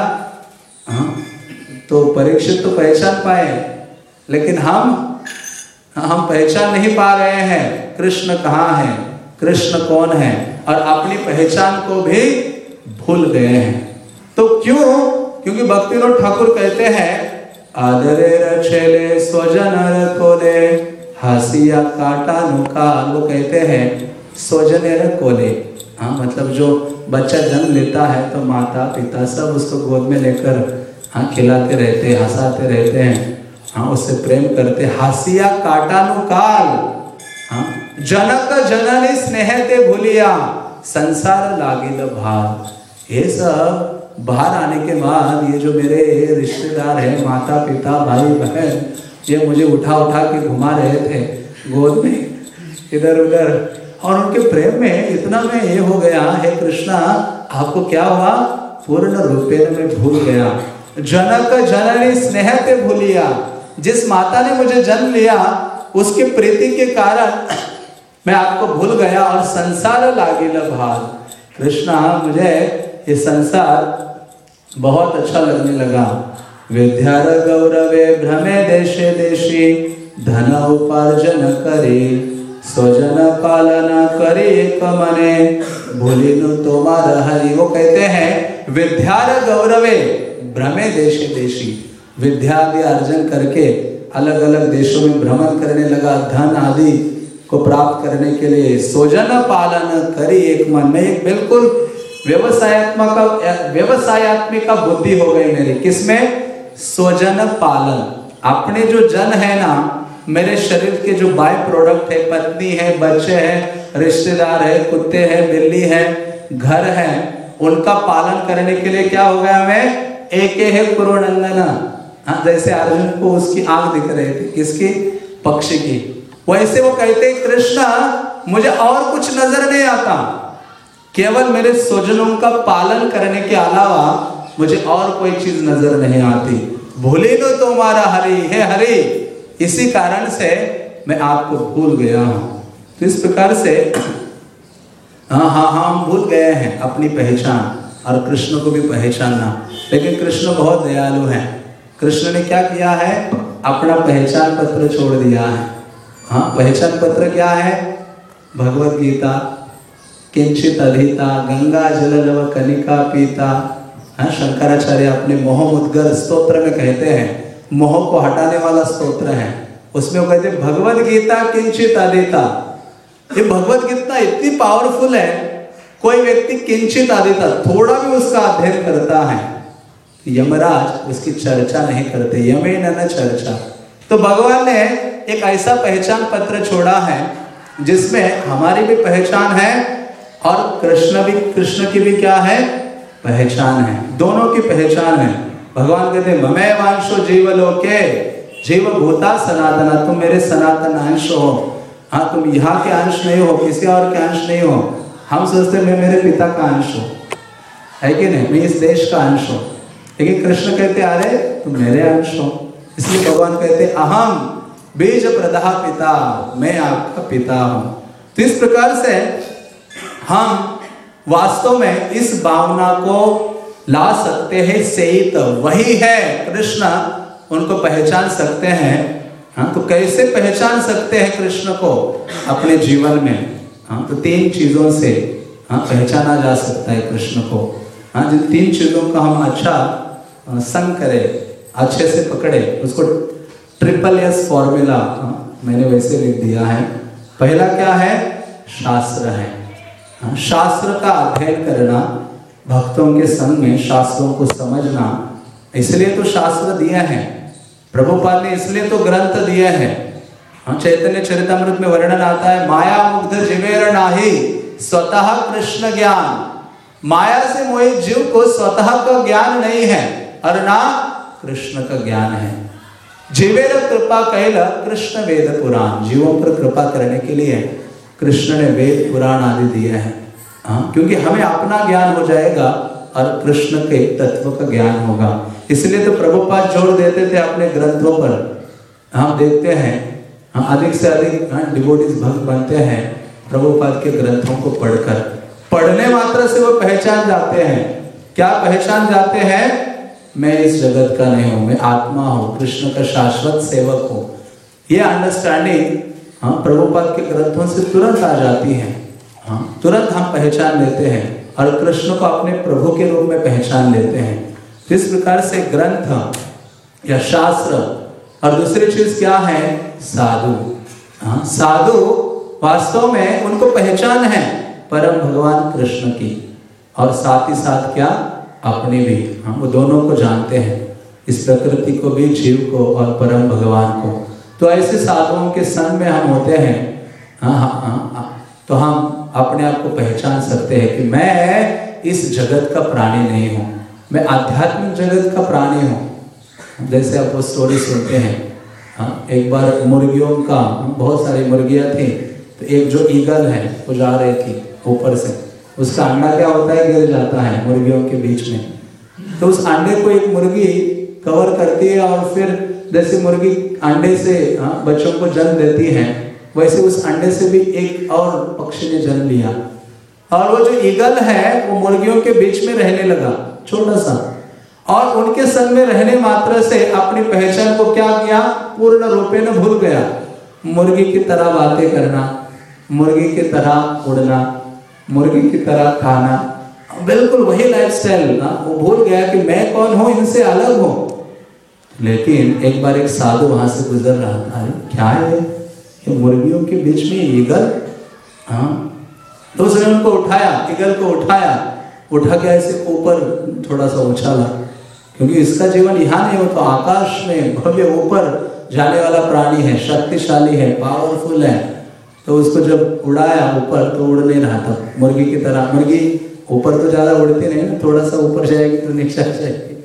हाँ, तो परीक्षित तो पहचान पाए। लेकिन हम हम पहचान नहीं पा रहे हैं कृष्ण कहाँ है, कृष्ण कौन है, और अपनी पहचान को भी भूल गए हैं। तो क्यों? क्योंकि भक्तिनाथ ठाकुर कहते हैं, आदरे रछेले स्वजन कोले हसिया काटा नुका वो कहते हैं, स्वजन कोले हाँ मतलब जो बच्चा जन्म लेता है तो माता पिता सब उसको गोद में लेकर हाँ खिलाते रहते हंसाते रहते हैं। हाँ उससे प्रेम करते, हासिया काटानुकाल हाँ जनक जननी स्नेह ते भूलिया, संसार लागिल भार। ये सब बाहर आने के बाद ये जो मेरे रिश्तेदार हैं माता पिता भाई बहन ये मुझे उठा उठा के घुमा रहे थे गोद में इधर उधर और उनके प्रेम में इतना मैं ये हो गया, हे कृष्णा, आपको क्या हुआ? पूर्ण रूपेण में भूल गया। जनक जननी स्नेह ते भूलिया जिस माता ने मुझे जन्म लिया, उसके प्रीति के कारण मैं आपको भूल गया और संसार लागे भार कृष्णा, मुझे ये संसार बहुत अच्छा लगने लगा। विद्यार गौरवे भ्रमे देशे देशी, धन उपार्जन करे, स्वजन पालन करे एक मने भूलिनु तोमार हरि, वो कहते हैं, विद्यार गौरवे भ्रमे देशे देशी। विद्या आदि अर्जन करके अलग अलग देशों में भ्रमण करने लगा। धन आदि को प्राप्त करने के लिए स्वजन पालन करी एक मन में। एक बिल्कुल व्यवसायत्मक, व्यवसायत्मिका बुद्धि हो गई मेरी। किसमें? स्वजन पालन। अपने जो जन है ना, मेरे शरीर के जो बाय प्रोडक्ट है, पत्नी है, बच्चे हैं, रिश्तेदार है, कुत्ते हैं, बिल्ली है, घर है, उनका पालन करने के लिए क्या हो गया मैं? एक है कुरुनंदना। हाँ जैसे अर्जुन को उसकी आग दिख रही थी, किसकी? पक्षी की। वैसे वो कहते, कृष्णा, मुझे और कुछ नज़र नहीं आता। केवल मेरे स्वजनों का पालन करने के अलावा मुझे और कोई चीज़ नज़र नहीं आती। भूले लो तुम्हारा हरि। हे हरि, इसी कारण से मैं आपको भूल गया हूँ। तो इस प्रकार से हाँ हाँ हाँ हम भूल गए हैं अपनी पहचान और कृष्ण को भी पहचानना। लेकिन कृष्ण बहुत दयालु हैं। कृष्ण ने क्या किया है? अपना पहचान पत्र छोड़ दिया है। हाँ पहचान पत्र क्या है? भगवत गीता, किंचित अधिता, गंगा जल लव कनिका, पीता। हाँ शंकराचार्य अपने मोह मुद्गर स्तोत्र में कहते हैं। मोह को हटाने वाला स्तोत्र है। उसमें वो कहते हैं, भगवत गीता, किंचित अधिता। ये भगवत गीता इतनी पावरफुल है, कोई व्यक्ति किंचित अधिता, थोड़ा भी उसका अध्ययन करता है यमराज उसकी चर्चा नहीं करते यमे न चर्चा। तो भगवान ने एक ऐसा पहचान पत्र छोड़ा है, जिसमें हमारी भी पहचान है और कृष्ण भी, कृष्ण की भी क्या है? पहचान है। दोनों की पहचान है। भगवान कहते ममे वांशो जीव लोके जीव भूता सनातना, तुम मेरे सनातन अंश हो। हाँ तुम यहाँ के अंश नहीं हो, किसी और के अंश नहीं हो। हम सोचते मैं मेरे पिता का अंश हो। है कि नहीं? मैं इस देश का अंश हूँ। लेकिन कृष्ण कहते अरे तुम मेरे अंश हो। इसलिए भगवान कहते अहम बीज प्रदा पिता, मैं आपका पिता हूँ। तो इस प्रकार से हम वास्तव में इस भावना को ला सकते हैं, सेत वही है। कृष्ण उनको पहचान सकते हैं। हाँ तो कैसे पहचान सकते हैं कृष्ण को? अपने जीवन में। हाँ तो तीन चीज़ों से हाँ पहचाना जा सकता है कृष्ण को। हाँ जिन तीन चीज़ों का हम अच्छा संग करें अच्छे से पकड़े उसको ट्रिपल एस फॉर्मूला मैंने वैसे लिख दिया है। पहला क्या है? शास्त्र है। हाँ, शास्त्र का अध्ययन करना भक्तों के संग में शास्त्रों को समझना इसलिए तो शास्त्र दिए हैं। प्रभुपाल ने इसलिए तो ग्रंथ दिए हैं। हाँ चैतन्य चरितमृत में वर्णन आता है माया मुग्ध जिवेर नाही स्वतः कृष्ण ज्ञान। माया से मोहित जीव को स्वतः का ज्ञान नहीं है। और ना कृष्ण का ज्ञान है। जीवेर कृपा कहला, कृष्ण वेद पुराण। जीवों पर कृपा करने के लिए कृष्ण ने वेद पुराण आदि दिए हैं। हाँ क्योंकि हमें अपना ज्ञान हो जाएगा और कृष्ण के तत्व का ज्ञान होगा। इसलिए तो प्रभुपाद जोड़ देते थे अपने ग्रंथों पर। हम देखते हैं हम अधिक से अधिक डिवोटिस भक्त बनते हैं प्रभुपाद के ग्रंथों को पढ़कर। पढ़ने मात्र से वो पहचान जाते हैं। क्या पहचान जाते हैं? मैं इस जगत का नहीं हूँ, मैं आत्मा हूँ, कृष्ण का शाश्वत सेवक हूँ। ये अंडरस्टैंडिंग हाँ प्रभुपाद के ग्रंथों से तुरंत आ जाती है। हाँ तुरंत हम पहचान लेते हैं। और कृष्ण को अपने प्रभु के रूप में पहचान लेते हैं। इस प्रकार से ग्रंथ या शास्त्र और दूसरी चीज़ क्या है? साधु। हाँ साधु वास्तव में उनको पहचान है परम भगवान कृष्ण की। और साथ ही साथ क्या? अपने भी हम दोनों को जानते हैं, इस प्रकृति को भी, जीव को और परम भगवान को। तो ऐसे साधुओं के संग में हम होते हैं। हाँ हाँ हाँ हाँ। तो हम अपने आप को पहचान सकते हैं कि मैं इस जगत का प्राणी नहीं हूँ। मैं आध्यात्मिक जगत का प्राणी हूँ। जैसे आप वो स्टोरी सुनते हैं। हाँ एक बार मुर्गियों का, बहुत सारी मुर्गियाँ थी तो एक जो ईगल है, वो जा रही थी ऊपर से। उसका अंडा क्या होता है गिर जाता है मुर्गियों के बीच में। तो उस अंडे को एक मुर्गी कवर करती है और फिर जैसे मुर्गी अंडे से हाँ, बच्चों को जन्म देती है वैसे उस अंडे से भी एक और पक्षी ने जन्म लिया। और वो जो ईगल है वो मुर्गियों के बीच में रहने लगा छोटा सा। और उनके संग में रहने मात्र से अपनी पहचान को क्या किया? पूर्ण रूपे न भूल गया। मुर्गी की तरह बातें करना मुर्गी की तरह उड़ना। मुर्गी की तरह खाना। बिल्कुल वही लाइफस्टाइल ना, वो भूल गया कि मैं कौन हूँ, इनसे अलग हूँ। लेकिन एक बार एक साधु वहाँ से गुजर रहा था क्या है ये? मुर्गियों के बीच में ईगल? हाँ। तो उसने उनको उठाया, ईगल को उठाया। उठा के ऐसे ऊपर थोड़ा सा उछाला क्योंकि इसका जीवन यहाँ नहीं हो तो आकाश में भव्य ऊपर जाने वाला प्राणी है, शक्तिशाली है पावरफुल है। तो उसको जब उड़ाया ऊपर तो उड़ नहीं रहा था। मुर्गी की तरह। मुर्गी ऊपर तो ज़्यादा उड़ती नहीं ना थोड़ा सा ऊपर जाएगी तो नीचे जाएगी।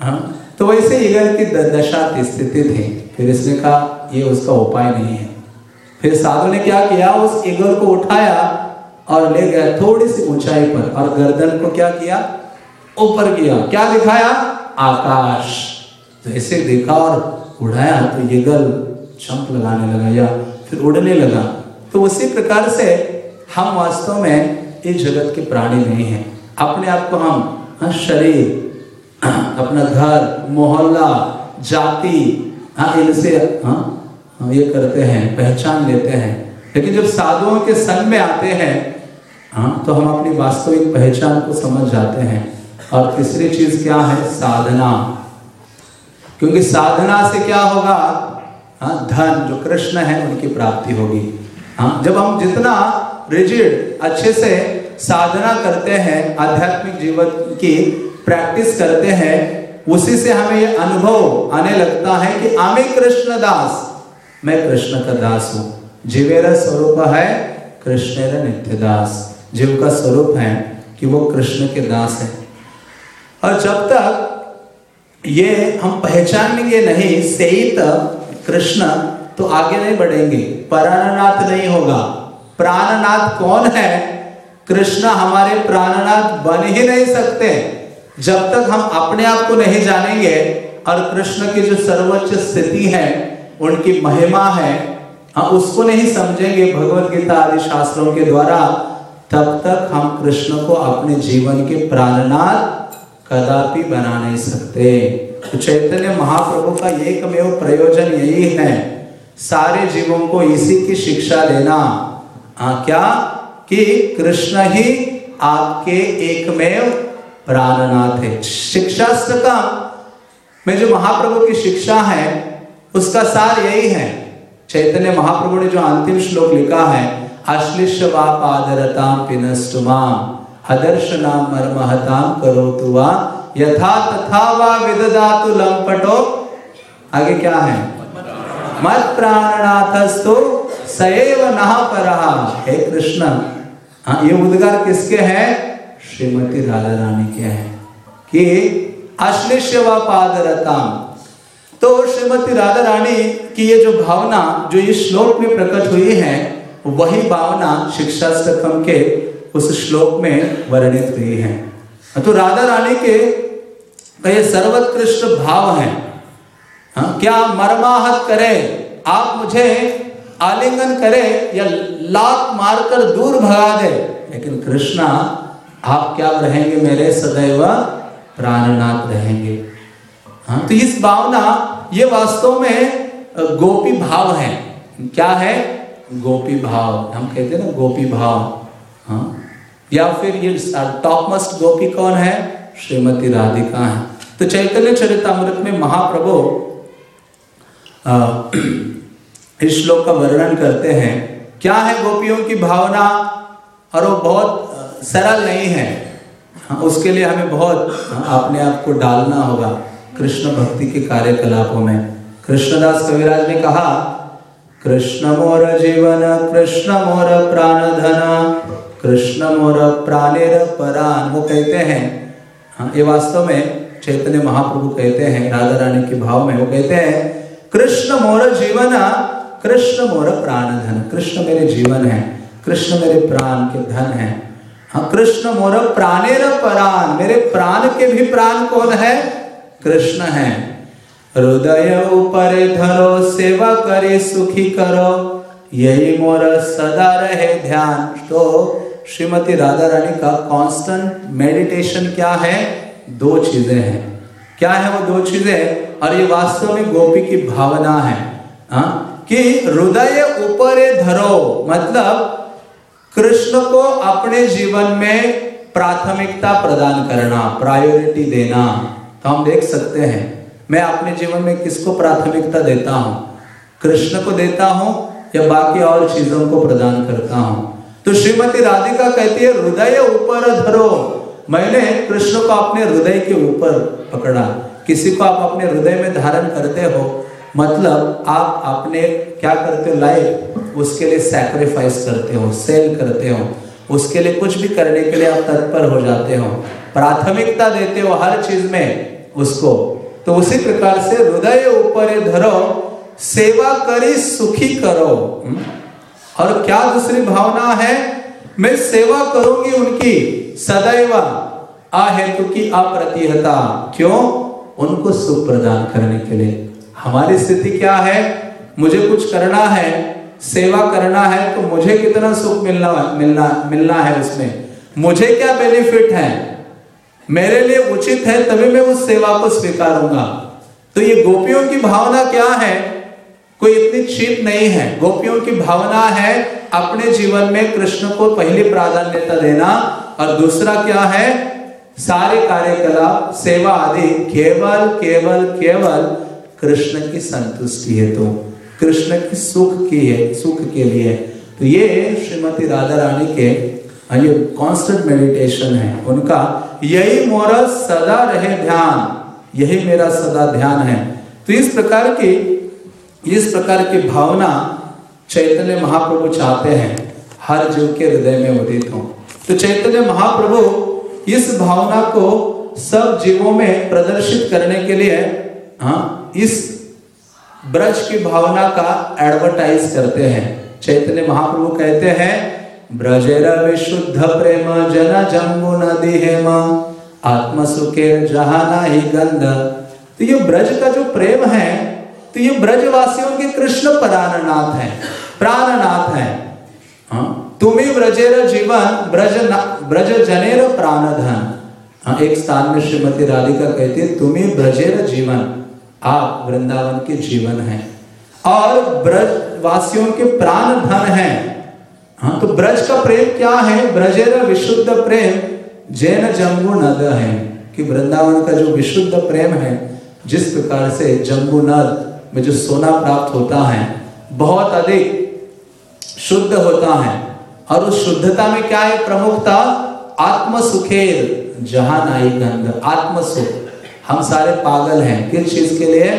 हाँ तो वैसे ईगल की दशा स्थिति थी। फिर इसने कहा, ये उसका उपाय नहीं है। फिर साधु ने क्या किया, उस ईगल को उठाया और ले गया थोड़ी सी ऊंचाई पर और गर्दन को क्या किया? ऊपर किया। क्या दिखाया? आकाश। तो ऐसे देखा और उड़ाया। तो ईगल चंप लगाने लगा या फिर उड़ने लगा। तो उसी प्रकार से हम वास्तव में इस जगत के प्राणी नहीं हैं। अपने आप को हम हाँ, शरीर अपना घर मोहल्ला जाति हाँ इनसे हाँ ये करते हैं पहचान लेते हैं। लेकिन जब साधुओं के संग में आते हैं हाँ तो हम अपनी वास्तविक पहचान को समझ जाते हैं। और तीसरी चीज़ क्या है? साधना। क्योंकि साधना से क्या होगा? हाँ धन जो कृष्ण है उनकी प्राप्ति होगी। हाँ? जब हम जितना रिजिड अच्छे से साधना करते हैं, आध्यात्मिक जीवन की प्रैक्टिस करते हैं, उसी से हमें यह अनुभव आने लगता है कि आमे कृष्ण दास। मैं कृष्ण का दास हूँ। जीवेरा स्वरूप है, कृष्णेर नित्य दास। जीव का स्वरूप है कि वो कृष्ण के दास है। और जब तक ये हम पहचानेंगे नहीं सेत कृष्ण तो आगे नहीं बढ़ेंगे। प्राणनाथ नहीं होगा। प्राणनाथ कौन है? कृष्ण हमारे प्राणनाथ बन ही नहीं सकते। जब तक हम अपने आप को नहीं जानेंगे और कृष्ण की जो सर्वोच्च स्थिति है, उनकी महिमा है, हम उसको नहीं समझेंगे भगवत गीता आदि शास्त्रों के द्वारा, तब तक हम कृष्ण को अपने जीवन के प्राणनाथ कदापि बना नहीं सकते। तो चैतन्य महाप्रभु का एकमेव प्रयोजन यही है। सारे जीवों को इसी की शिक्षा देना। आ, क्या? कि कृष्ण ही आपके एकमेव प्राणनाथ है। शिक्षाष्टका में जो महाप्रभु की शिक्षा है उसका सार यही है। चैतन्य महाप्रभु ने जो अंतिम श्लोक लिखा है अश्लिष वा पादरताम पिनस्तुमाम अदर्श नाम मर्महताम करो तुआ यथा तथा वा विददातु लंपटो। आगे क्या है? मत प्राणनाथस्तु सएव नहा परहा हे कृष्ण हाँ ये उद्गार किसके हैं? श्रीमती राधा रानी के हैं। कि अश्लिष्य व पादरताम तो श्रीमती राधा रानी की ये जो भावना, जो इस श्लोक में प्रकट हुई है, वही भावना शिक्षा शिक्षाष्टकम के उस श्लोक में वर्णित हुई है। तो राधा रानी के, का ये सर्वोत्कृष्ट भाव है हाँ, क्या मरमाहत करे? आप मुझे आलिंगन करे या लात मारकर दूर भगा दे? लेकिन कृष्णा आप क्या रहेंगे मेरे सदैव प्राणनाथ रहेंगे। हाँ तो इस भावना ये वास्तव में गोपी भाव है। क्या है? गोपी भाव। हम कहते हैं ना गोपी भाव। हाँ या फिर ये टॉप मोस्ट गोपी कौन है? श्रीमती राधिका है। तो चैतन्य चरितमृत में महाप्रभु *clears throat* इस श्लोक का वर्णन करते हैं। क्या है गोपियों की भावना? और वो बहुत सरल नहीं है। हाँ, उसके लिए हमें बहुत हाँ, अपने आप को डालना होगा कृष्ण भक्ति के कार्यकलापों में। कृष्णदास कविराज ने कहा कृष्ण मोर जीवन कृष्ण मोर प्राण धन कृष्ण मोर प्राणेर परान वो कहते हैं। हाँ ये वास्तव में चैतन्य महाप्रभु कहते हैं राधा रानी के भाव में। वो कहते हैं कृष्ण मोर जीवन, कृष्ण मोर प्राण धन। कृष्ण मेरे जीवन है, कृष्ण मेरे प्राण के धन है। हाँ कृष्ण मोर प्राणेर परान मेरे प्राण के भी प्राण कौन है? कृष्ण है। हृदय ऊपर धरो, सेवा करे, सुखी करो। यही मोर सदा रहे ध्यान। तो श्रीमती राधा रानी का कांस्टेंट मेडिटेशन क्या है? दो चीज़ें हैं। क्या है वो दो चीज़ें? और ये वास्तव में गोपी की भावना है, हा? कि हृदय ऊपर धरो मतलब कृष्ण को अपने जीवन में प्राथमिकता प्रदान करना प्रायोरिटी देना। तो हम देख सकते हैं, मैं अपने जीवन में किसको प्राथमिकता देता हूँ? कृष्ण को देता हूँ या बाकी और चीज़ों को प्रदान करता हूँ? तो श्रीमती राधिका कहती है, हृदय ऊपर धरो। मैंने कृष्ण को अपने हृदय के ऊपर पकड़ा। किसी को आप अपने हृदय में धारण करते हो मतलब आप अपने क्या करते हो लाइफ उसके लिए सैक्रिफाइस करते हो सेल करते हो, उसके लिए कुछ भी करने के लिए आप तत्पर हो जाते हो, प्राथमिकता देते हो हर चीज़ में उसको तो उसी प्रकार से हृदय ऊपर धरो, सेवा करी, सुखी करो। हम्म? और क्या दूसरी भावना है? मैं सेवा करूँगी उनकी, सदैव अहेतु की अप्रतिहता। क्यों? उनको सुख प्रदान करने के लिए। हमारी स्थिति क्या है? मुझे कुछ करना है, सेवा करना है तो मुझे कितना सुख मिलना मिलना मिलना है उसमें? मुझे क्या बेनिफिट है? मेरे लिए उचित है, तभी मैं उस सेवा को स्वीकारूँगा। तो ये गोपियों की भावना क्या है? कोई इतनी चीप नहीं है। गोपियों की भावना है, अपने जीवन में कृष्ण को पहली प्राधान्यता देना, और दूसरा क्या है? सारे कार्यकलाप, सेवा आदि, केवल केवल केवल कृष्ण की संतुष्टि है तो कृष्ण की सुख की है, सुख के लिए। तो ये श्रीमती राधा रानी के ये कांस्टेंट मेडिटेशन है। उनका यही मोरा सदा रहे ध्यान, यही मेरा सदा ध्यान है। तो इस प्रकार की, इस प्रकार की भावना चैतन्य महाप्रभु चाहते हैं, हर जीव के हृदय में उदित हो। तो चैतन्य महाप्रभु इस भावना को सब जीवों में प्रदर्शित करने के लिए हाँ इस ब्रज की भावना का एडवर्टाइज करते हैं। चैतन्य महाप्रभु कहते हैं, ब्रजेर विशुद्ध प्रेम जन जम्बू नदी आत्म सुखे जहाना ही गंध। तो ये ब्रज का जो प्रेम है तो ये ब्रजवासियों के कृष्ण प्राणनाथ है प्राणनाथ है। हाँ तुम्हें ब्रजेर जीवन ब्रज ब्रज जनेर प्राणधन. हाँ एक स्थान में श्रीमती राधिका कहती है, तुम्हें ब्रजेर जीवन, आप वृंदावन के जीवन हैं और ब्रज वासियों के प्राण धन है. हाँ तो ब्रज का प्रेम क्या है? ब्रजेर विशुद्ध प्रेम, जैन जम्बू नद है कि वृंदावन का जो विशुद्ध प्रेम है, जिस प्रकार से जम्बू नद में जो सोना प्राप्त होता है, बहुत अधिक शुद्ध होता है। और उस शुद्धता में क्या है प्रमुखता? आत्म सुखेर जहान आई गंध आत्म सुख हम सारे पागल हैं किस चीज़ के लिए?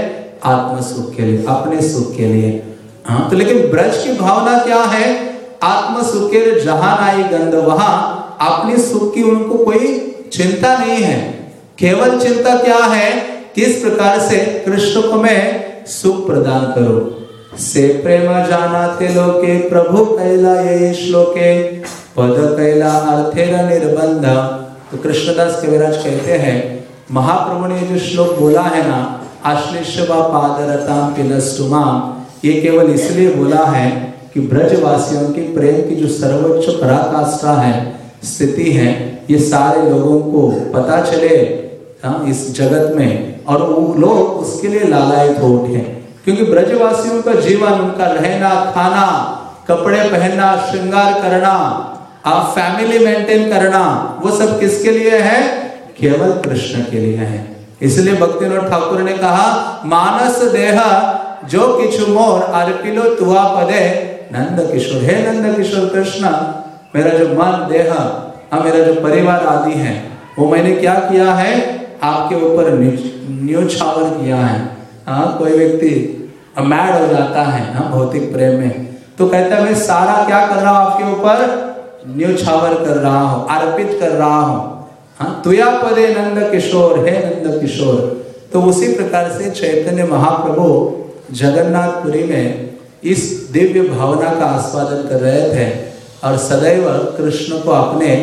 आत्म सुख के लिए, अपने सुख के लिए। हाँ तो लेकिन ब्रज की भावना क्या है? आत्म सुख के लिए जहान आई गंध, वहाँ अपने सुख की उनको कोई चिंता नहीं है। केवल चिंता क्या है? किस प्रकार से? कृष्ण को मैं सुख प्रदान करो। से प्रेम जाना थे लोके प्रभु कैला ये श्लोके पद कैला अर्थेर निर्बंध। तो कृष्णदास कविराज कहते हैं महाप्रभु ने जो श्लोक बोला है ना आश्लेषवा पादरता ये केवल इसलिए बोला है कि ब्रजवासियों के प्रेम की जो सर्वोच्च पराकाष्ठा है स्थिति है ये सारे लोगों को पता चले हाँ, इस जगत में और वो लोग उसके लिए लालायित हो उठे। क्योंकि ब्रजवासियों का जीवन, उनका रहना, खाना, कपड़े पहनना, श्रृंगार करना, आप फैमिली मेंटेन करना, वो सब किसके लिए है? केवल कृष्ण के लिए है। इसलिए भक्ति ठाकुर ने कहा, मानस देह, जो किछु मोर, अर्पिलो तुआ पदे, नंद किशोर। हे नंद किशोर कृष्ण, मेरा जो मन, देह और मेरा जो परिवार आदि है, वो मैंने क्या किया है? आपके ऊपर न्यूछावर किया है। हाँ कोई व्यक्ति मैड हो जाता है हाँ भौतिक प्रेम में तो कहता है, मैं सारा क्या कर रहा हूँ आपके ऊपर? न्यूछावर कर रहा हूँ, अर्पित कर रहा हूँ। हाँ तुया पदे नंद किशोर, हे नंद किशोर। तो उसी प्रकार से चैतन्य महाप्रभु जगन्नाथपुरी में इस दिव्य भावना का आस्वादन कर रहे थे और सदैव कृष्ण को अपने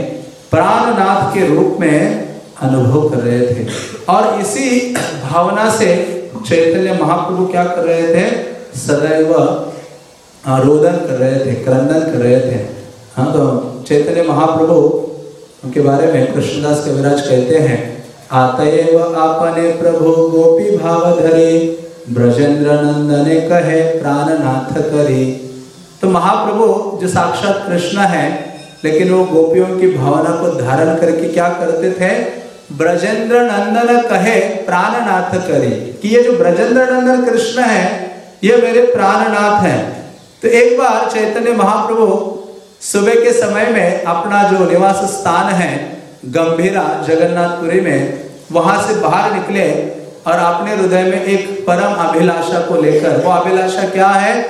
प्राणनाथ के रूप में अनुभव कर रहे थे। और इसी भावना से चैतन्य महाप्रभु क्या कर रहे थे? सदैव रोदन कर रहे थे, क्रंदन कर रहे थे। हाँ तो चैतन्य महाप्रभु उनके बारे में कृष्णदास कविराज कहते हैं, आतएव आपने प्रभु गोपी भाव धरे ब्रजेंद्र नंदने कहे प्राणनाथ करी। तो महाप्रभु जो साक्षात कृष्ण है, लेकिन वो गोपियों की भावना को धारण करके क्या करते थे? ब्रजेंद्र नंदन कहे, प्राणनाथ करे। कि ये जो ब्रजेंद्र नंदन कृष्ण है, ये मेरे प्राणनाथ है। तो एक बार चैतन्य महाप्रभु सुबह के समय में अपना जो निवास स्थान है, गंभीरा जगन्नाथपुरी में, वहाँ से बाहर निकले और अपने हृदय में एक परम अभिलाषा को लेकर, वो अभिलाषा क्या है?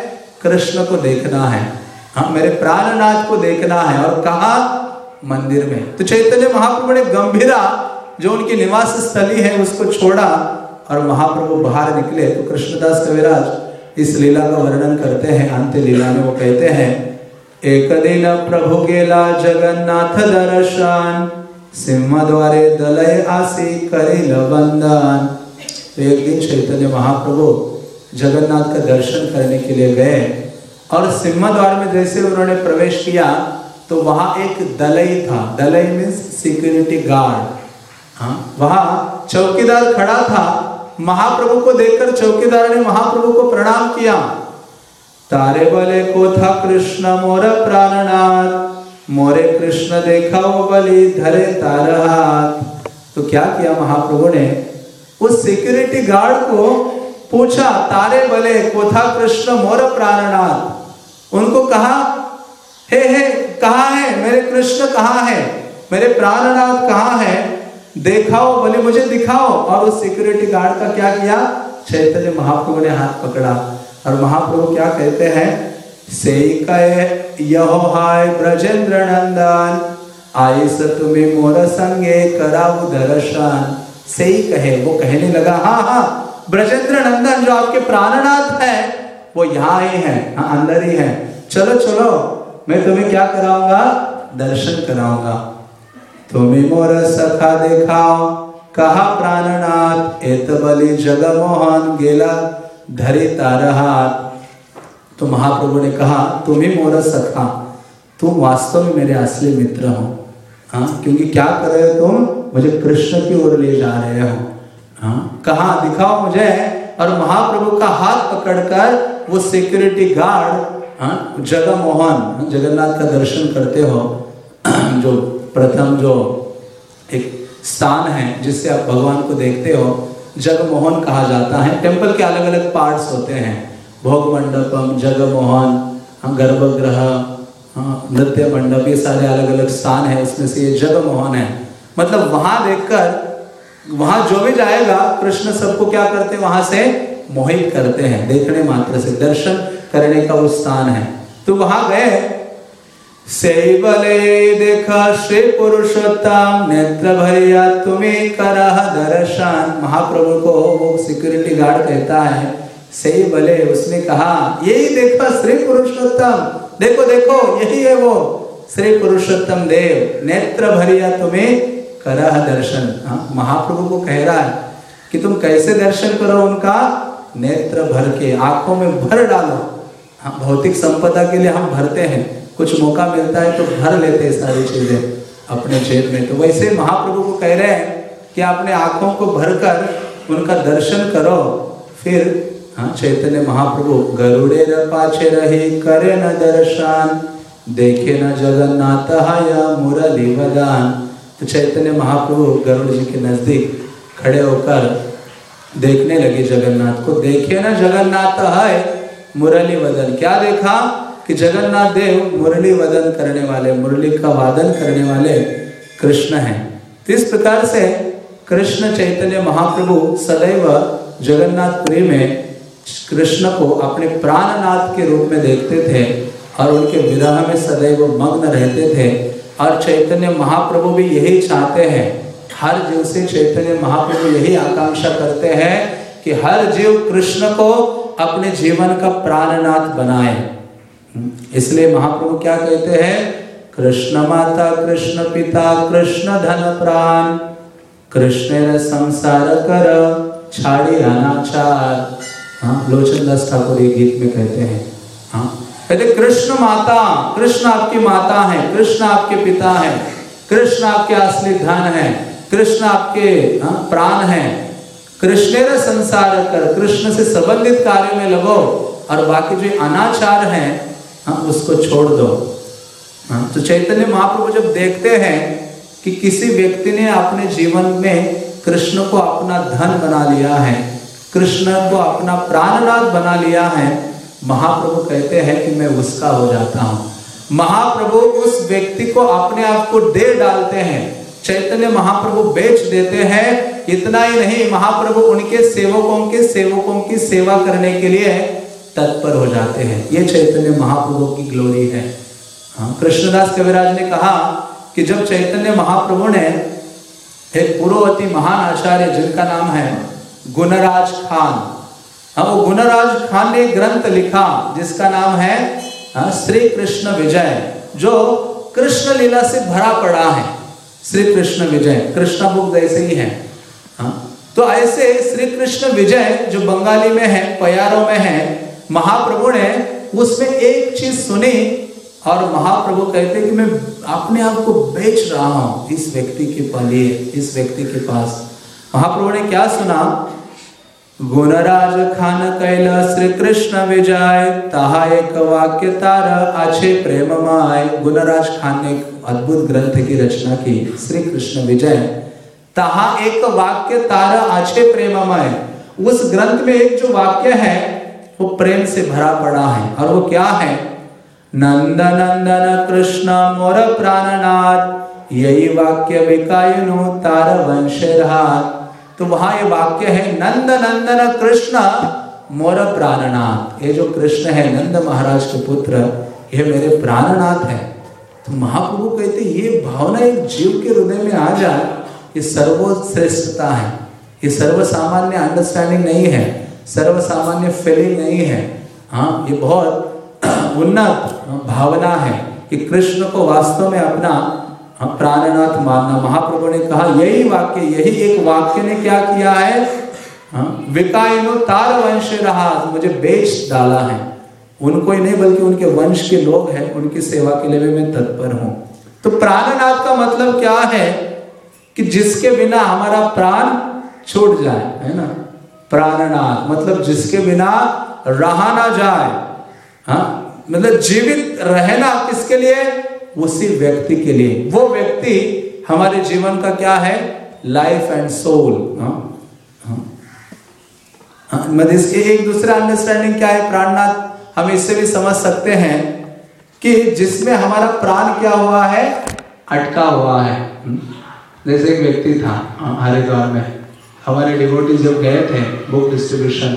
कृष्ण को देखना है। हाँ मेरे प्राणनाथ को देखना है और कहा, मंदिर में। तो चैतन्य महाप्रभु ने गंभीरा जो उनकी निवास स्थली है, उसको छोड़ा और महाप्रभु बाहर निकले। तो कृष्णदास कविराज इस लीला का वर्णन करते हैं, अंत्य लीला में वो कहते हैं, एक दिन प्रभु गेला जगन्नाथ दर्शन सिंह द्वारे दलय आसी करिल बंदन तो एक दिन चैतन्य महाप्रभु जगन्नाथ का दर्शन करने के लिए गए और सिंह द्वार में जैसे उन्होंने प्रवेश किया तो वहाँ एक दलई था। दलई मीन्स सिक्योरिटी गार्ड हाँ? वहाँ चौकीदार खड़ा था। महाप्रभु को देखकर चौकीदार ने महाप्रभु को प्रणाम किया। तारे बले को था कृष्ण, मोर प्राणनाथ। मोरे कृष्ण देखा वो बलि धरे तार तो क्या किया महाप्रभु ने? उस सिक्योरिटी गार्ड को पूछा, तारे बले, कोथा कृष्ण, मोर प्राणनाथ? उनको कहा, हे हे, कहा है? मेरे कृष्ण कहाँ है? मेरे प्राणनाथ कहाँ है? देखाओ बोले मुझे दिखाओ। और उस सिक्योरिटी गार्ड का क्या किया? चैतन्य महाप्रभु ने हाथ पकड़ा। और महाप्रभु क्या कहते हैं? हाय ब्रजेंद्र नंदन आइस तुम्हें मोर संगे कराऊ दर्शन। से ही कहे, वो कहने लगा हाँ हाँ ब्रजेंद्र नंदन जो आपके प्राणनाथ है, वो यहाँ ही है हाँ अंदर ही है। चलो चलो, मैं तुम्हें क्या कराऊँगा? दर्शन कराऊँगा। तुम्हें मोर सखा देखाओ. कहा प्राणनाथ, एत बलि जगमोहन गेला धरे तारहात तो महाप्रभु ने कहा तुम ही मोर सखा, तुम वास्तव में मेरे असली मित्र हो. हाँ क्योंकि क्या कर रहे हो तुम? मुझे कृष्ण की ओर ले जा रहे हो. हाँ कहा, दिखाओ मुझे. और महाप्रभु का हाथ पकड़कर वो सिक्योरिटी गार्ड हाँ जगमोहन, जगन्नाथ का दर्शन करते हो, *clears throat* जो प्रथम जो एक स्थान है जिससे आप भगवान को देखते हो, जगमोहन कहा जाता है। टेंपल के अलग अलग पार्ट्स होते हैं। भोग मंडपम जगमोहन हाँ गर्भगृह हाँ नृत्य मंडप ये सारे अलग अलग स्थान है उसमें से ये जगमोहन है। मतलब वहाँ देखकर, वहाँ जो भी जाएगा, कृष्ण सबको क्या करते हैं? वहाँ से मोहित करते हैं। देखने मात्र से, दर्शन करने का वो स्थान है। तो वहाँ गए बले नेत्र भरिया तुम्हें दर्शन। महाप्रभु को वो सिक्योरिटी गार्ड कहता है सही भले उसने कहा, यही देखा श्री पुरुषोत्तम। देखो देखो, यही है वो, श्री पुरुषोत्तम देव नेत्र भरिया तुम्हें करह दर्शन। हाँ महाप्रभु को कह रहा है कि तुम कैसे दर्शन करो उनका? नेत्र भर के, आँखों में भर डालो। हाँ भौतिक संपदा के लिए हम भरते हैं। कुछ मौका मिलता है तो भर लेते हैं सारी चीज़ें अपने जेब में। तो वैसे महाप्रभु को कह रहे हैं कि अपने आँखों को भरकर उनका दर्शन करो, फिर हाँ चैतन्य महाप्रभु, गरुड़े न पाछे रहे, करे न दर्शन, देखे न जगन्नाथ या मुरली वदान तो चैतन्य महाप्रभु गरुड़ जी के नज़दीक खड़े होकर देखने लगे जगन्नाथ को। देखे न जगन्नाथ है मुरली वदन क्या देखा? कि जगन्नाथ देव मुरली वदन करने वाले, मुरली का वादन करने वाले कृष्ण हैं। तो इस प्रकार से कृष्ण चैतन्य महाप्रभु सदैव जगन्नाथपुरी में कृष्ण को अपने प्राणनाथ के रूप में देखते थे और उनके विरह में सदैव मग्न रहते थे। और चैतन्य महाप्रभु भी यही चाहते हैं। हर जीव से चैतन्य महाप्रभु यही आकांक्षा करते हैं कि हर जीव कृष्ण को अपने जीवन का प्राणनाथ बनाए। इसलिए महाप्रभु क्या कहते हैं? कृष्ण माता कृष्ण पिता कृष्ण धन प्राण। कृष्ण संसार कर छाड़ी अनाचार। हाँ लोचन दास ठाकुर ये गीत में कहते हैं। हाँ कहते कृष्ण माता कृष्ण आपकी माता है कृष्ण आपके पिता है कृष्ण आपके असली धन है कृष्ण आपके हाँ, प्राण है। कृष्ण संसार कर कृष्ण से संबंधित कार्य में लगो और बाकी जो अनाचार है हाँ, उसको छोड़ दो। हाँ, तो चैतन्य महाप्रभु जब देखते हैं कि किसी व्यक्ति ने अपने जीवन में कृष्ण को अपना धन बना लिया है कृष्ण को अपना प्राणनाथ बना लिया है महाप्रभु कहते हैं कि मैं उसका हो जाता हूँ। महाप्रभु उस व्यक्ति को अपने आप को दे डालते हैं। चैतन्य महाप्रभु बेच देते हैं। इतना ही नहीं महाप्रभु उनके सेवकों के सेवकों की सेवा करने के लिए तत्पर हो जाते हैं। ये चैतन्य महाप्रभु की ग्लोरी है। हाँ कृष्णदास कविराज ने कहा कि जब चैतन्य महाप्रभु ने एक पूर्ववती महान आचार्य जिनका नाम है गुणराज खान हाँ वो गुणराज खान ने ग्रंथ लिखा जिसका नाम है हाँ, श्री कृष्ण विजय जो कृष्ण लीला से भरा पड़ा है। श्री कृष्ण विजय कृष्ण बुक जैसे ही है। हाँ, तो ऐसे श्री कृष्ण विजय जो बंगाली में है पयारों में है महाप्रभु ने उसमें एक चीज़ सुनी और महाप्रभु कहते कि मैं अपने आप को बेच रहा हूँ इस व्यक्ति के लिए, इस व्यक्ति के पास। महाप्रभु ने क्या सुना? गुणराज खान कैल श्री कृष्ण विजय तहा एक वाक्य तारा आछे प्रेम माय गुणराज खान ने एक अद्भुत ग्रंथ की रचना की श्री कृष्ण विजय। तहा एक वाक्य तार आछे प्रेममय उस ग्रंथ में एक जो वाक्य है वो प्रेम से भरा पड़ा है। और वो क्या है? नंद नंदन कृष्ण मोर प्राणनाथ, यही वाक्य विकायनो तार वंश तो वहाँ ये वाक्य है नंद नंदन कृष्ण मोर प्राणनाथ। ये जो कृष्ण है, नंद महाराज के पुत्र, ये मेरे प्राणनाथ है। तो महाप्रभु कहते, ये भावना एक जीव के हृदय में आ जाए, ये सर्वश्रेष्ठता है। ये सर्वसामान्य अंडरस्टैंडिंग नहीं है। सर्वसामान्य फीलिंग नहीं है। हाँ ये बहुत *clears throat* उन्नत भावना है कि कृष्ण को वास्तव में अपना प्राणनाथ मानना। महाप्रभु ने कहा, यही वाक्य, यही एक वाक्य ने क्या किया है? विकायनो तार वंश रहा, मुझे बेच डाला है। उनको ही नहीं, बल्कि उनके वंश के लोग हैं, उनकी सेवा के लिए भी मैं तत्पर हूँ। तो प्राणनाथ का मतलब क्या है? कि जिसके बिना हमारा प्राण छूट जाए, है ना? प्राणनाथ मतलब जिसके बिना रहा ना जाए हाँ? मतलब जीवित रहना किसके लिए? उसी व्यक्ति के लिए। वो व्यक्ति हमारे जीवन का क्या है? लाइफ एंड सोल मतलब इसके एक दूसरा अंडरस्टैंडिंग क्या है? प्राणनाथ, हम इससे भी समझ सकते हैं कि जिसमें हमारा प्राण क्या हुआ है? अटका हुआ है। हम्म? जैसे एक व्यक्ति था हरिद्वार में। हमारे डिवोटी जब गए थे बुक डिस्ट्रीब्यूशन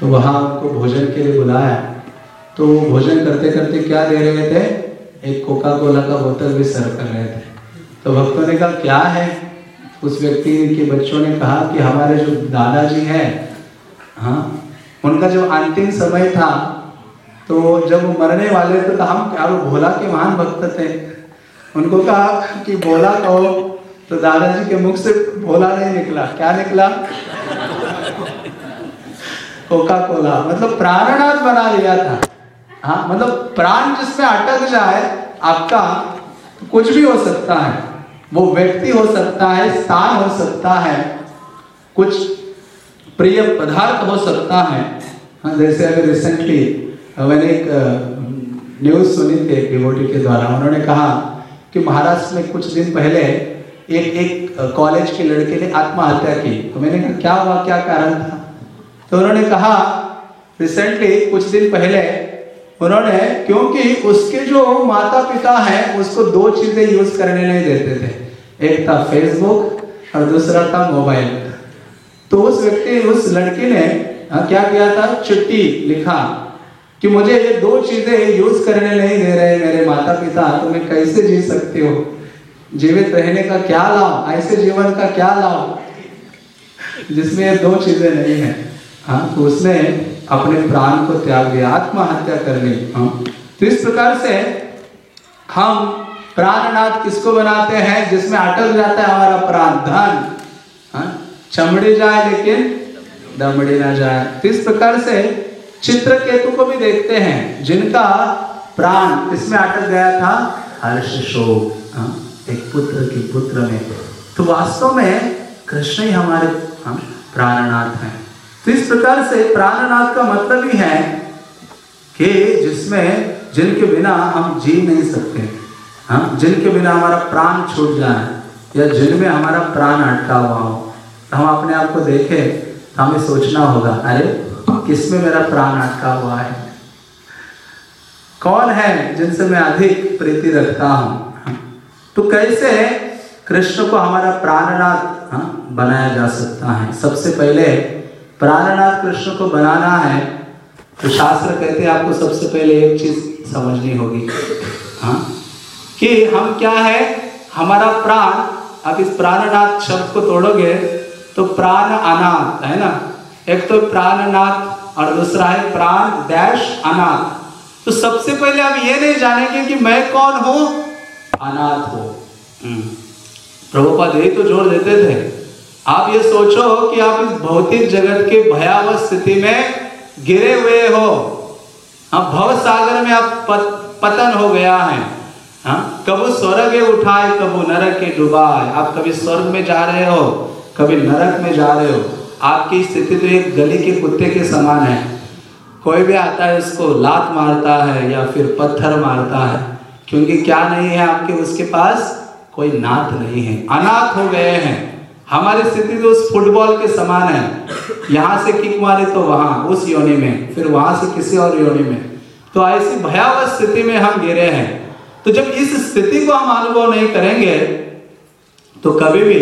तो वहाँ उनको भोजन के लिए बुलाया। तो भोजन करते करते क्या दे रहे थे? एक कोका कोला का बोतल भी सर्व कर रहे थे। तो भक्तों ने कहा, क्या है? उस व्यक्ति के बच्चों ने कहा कि हमारे जो दादाजी हैं हाँ उनका जो अंतिम समय था तो जब वो मरने वाले थे तो हम क्या वो भोला के महान भक्त थे। उनको कहा कि, भोला कहो तो दादाजी के मुख से भोला नहीं निकला। क्या निकला? कोका कोला मतलब प्राणनाथ बना लिया था। हाँ मतलब प्राण जिसमें अटक जाए, आपका कुछ भी हो सकता है। वो व्यक्ति हो सकता है, स्थान हो सकता है, कुछ प्रिय पदार्थ हो सकता है। हाँ जैसे अभी रिसेंटली मैंने एक न्यूज़ सुनी थी डिवोटी के द्वारा। उन्होंने कहा कि महाराष्ट्र में कुछ दिन पहले एक एक कॉलेज के लड़के ने आत्महत्या की। तो मैंने कहा, क्या हुआ? क्या कारण था? तो उन्होंने कहा रिसेंटली कुछ दिन पहले, उन्होंने, क्योंकि उसके जो माता पिता हैं, उसको दो चीज़ें यूज़ करने नहीं देते थे। एक था फेसबुक और दूसरा था मोबाइल तो उस व्यक्ति, उस लड़की ने क्या किया था? चिट्ठी लिखा कि मुझे ये दो चीज़ें यूज़ करने नहीं दे रहे मेरे माता पिता तो मैं कैसे जी सकती हो? जीवित रहने का क्या लाभ, ऐसे जीवन का क्या लाभ? जिसमें ये दो चीज़ें नहीं है। हाँ तो उसने अपने प्राण को त्याग दिया, आत्महत्या कर ली हाँ तो इस प्रकार से हम प्राणनाथ किसको बनाते हैं? जिसमें अटक जाता है हमारा प्राण, धन। हाँ? चमड़ी जाए लेकिन दमड़ी ना जाए। तो इस प्रकार से चित्र केतु को भी देखते हैं, जिनका प्राण इसमें अटक गया था, हर्ष शोक। हाँ? एक पुत्र की पुत्र में। तो वास्तव में कृष्ण ही हमारे हम प्राणनाथ हैं। तो इस प्रकार से प्राणनाथ का मतलब ही है कि जिसमें, जिनके बिना हम जी नहीं सकते। हाँ जिनके बिना हमारा प्राण छूट जाए या जिनमें हमारा प्राण अटका हुआ हो। तो हम अपने आप को देखें तो हमें सोचना होगा, अरे, किसमें मेरा प्राण अटका हुआ है? कौन है जिनसे मैं अधिक प्रीति रखता हूँ? तो कैसे कृष्ण को हमारा प्राणनाथ हाँ, बनाया जा सकता है। सबसे पहले प्राणनाथ कृष्ण को बनाना है तो शास्त्र कहते हैं आपको सबसे पहले एक चीज़ समझनी होगी हाँ कि हम क्या है? हमारा प्राण आप इस प्राणनाथ शब्द को तोड़ोगे तो प्राण अनाथ है ना? एक तो प्राणनाथ और दूसरा है प्राण डैश अनाथ। तो सबसे पहले आप ये नहीं जानेंगे कि मैं कौन हूँ? अनाथ हो। प्रभुपाद यही तो ज़ोर देते थे। आप ये सोचो कि आप इस भौतिक जगत के भयावह स्थिति में गिरे हुए हो। हाँ भव सागर में आप पत, पतन हो गया है। हाँ कबू स्वर्ग उठाए कबू नरक के डुबाए। आप कभी स्वर्ग में जा रहे हो कभी नरक में जा रहे हो। आपकी स्थिति तो एक गली के कुत्ते के समान है। कोई भी आता है उसको लात मारता है या फिर पत्थर मारता है। क्योंकि क्या नहीं है आपके उसके पास? कोई नाथ नहीं है। अनाथ हो गए हैं। हमारी स्थिति तो उस फुटबॉल के समान है। यहाँ से किक मारे तो वहाँ, उस योनि में, फिर वहाँ से किसी और योनि में। तो ऐसी भयावह स्थिति में हम गिरे हैं। तो जब इस स्थिति को हम अनुभव नहीं करेंगे तो कभी भी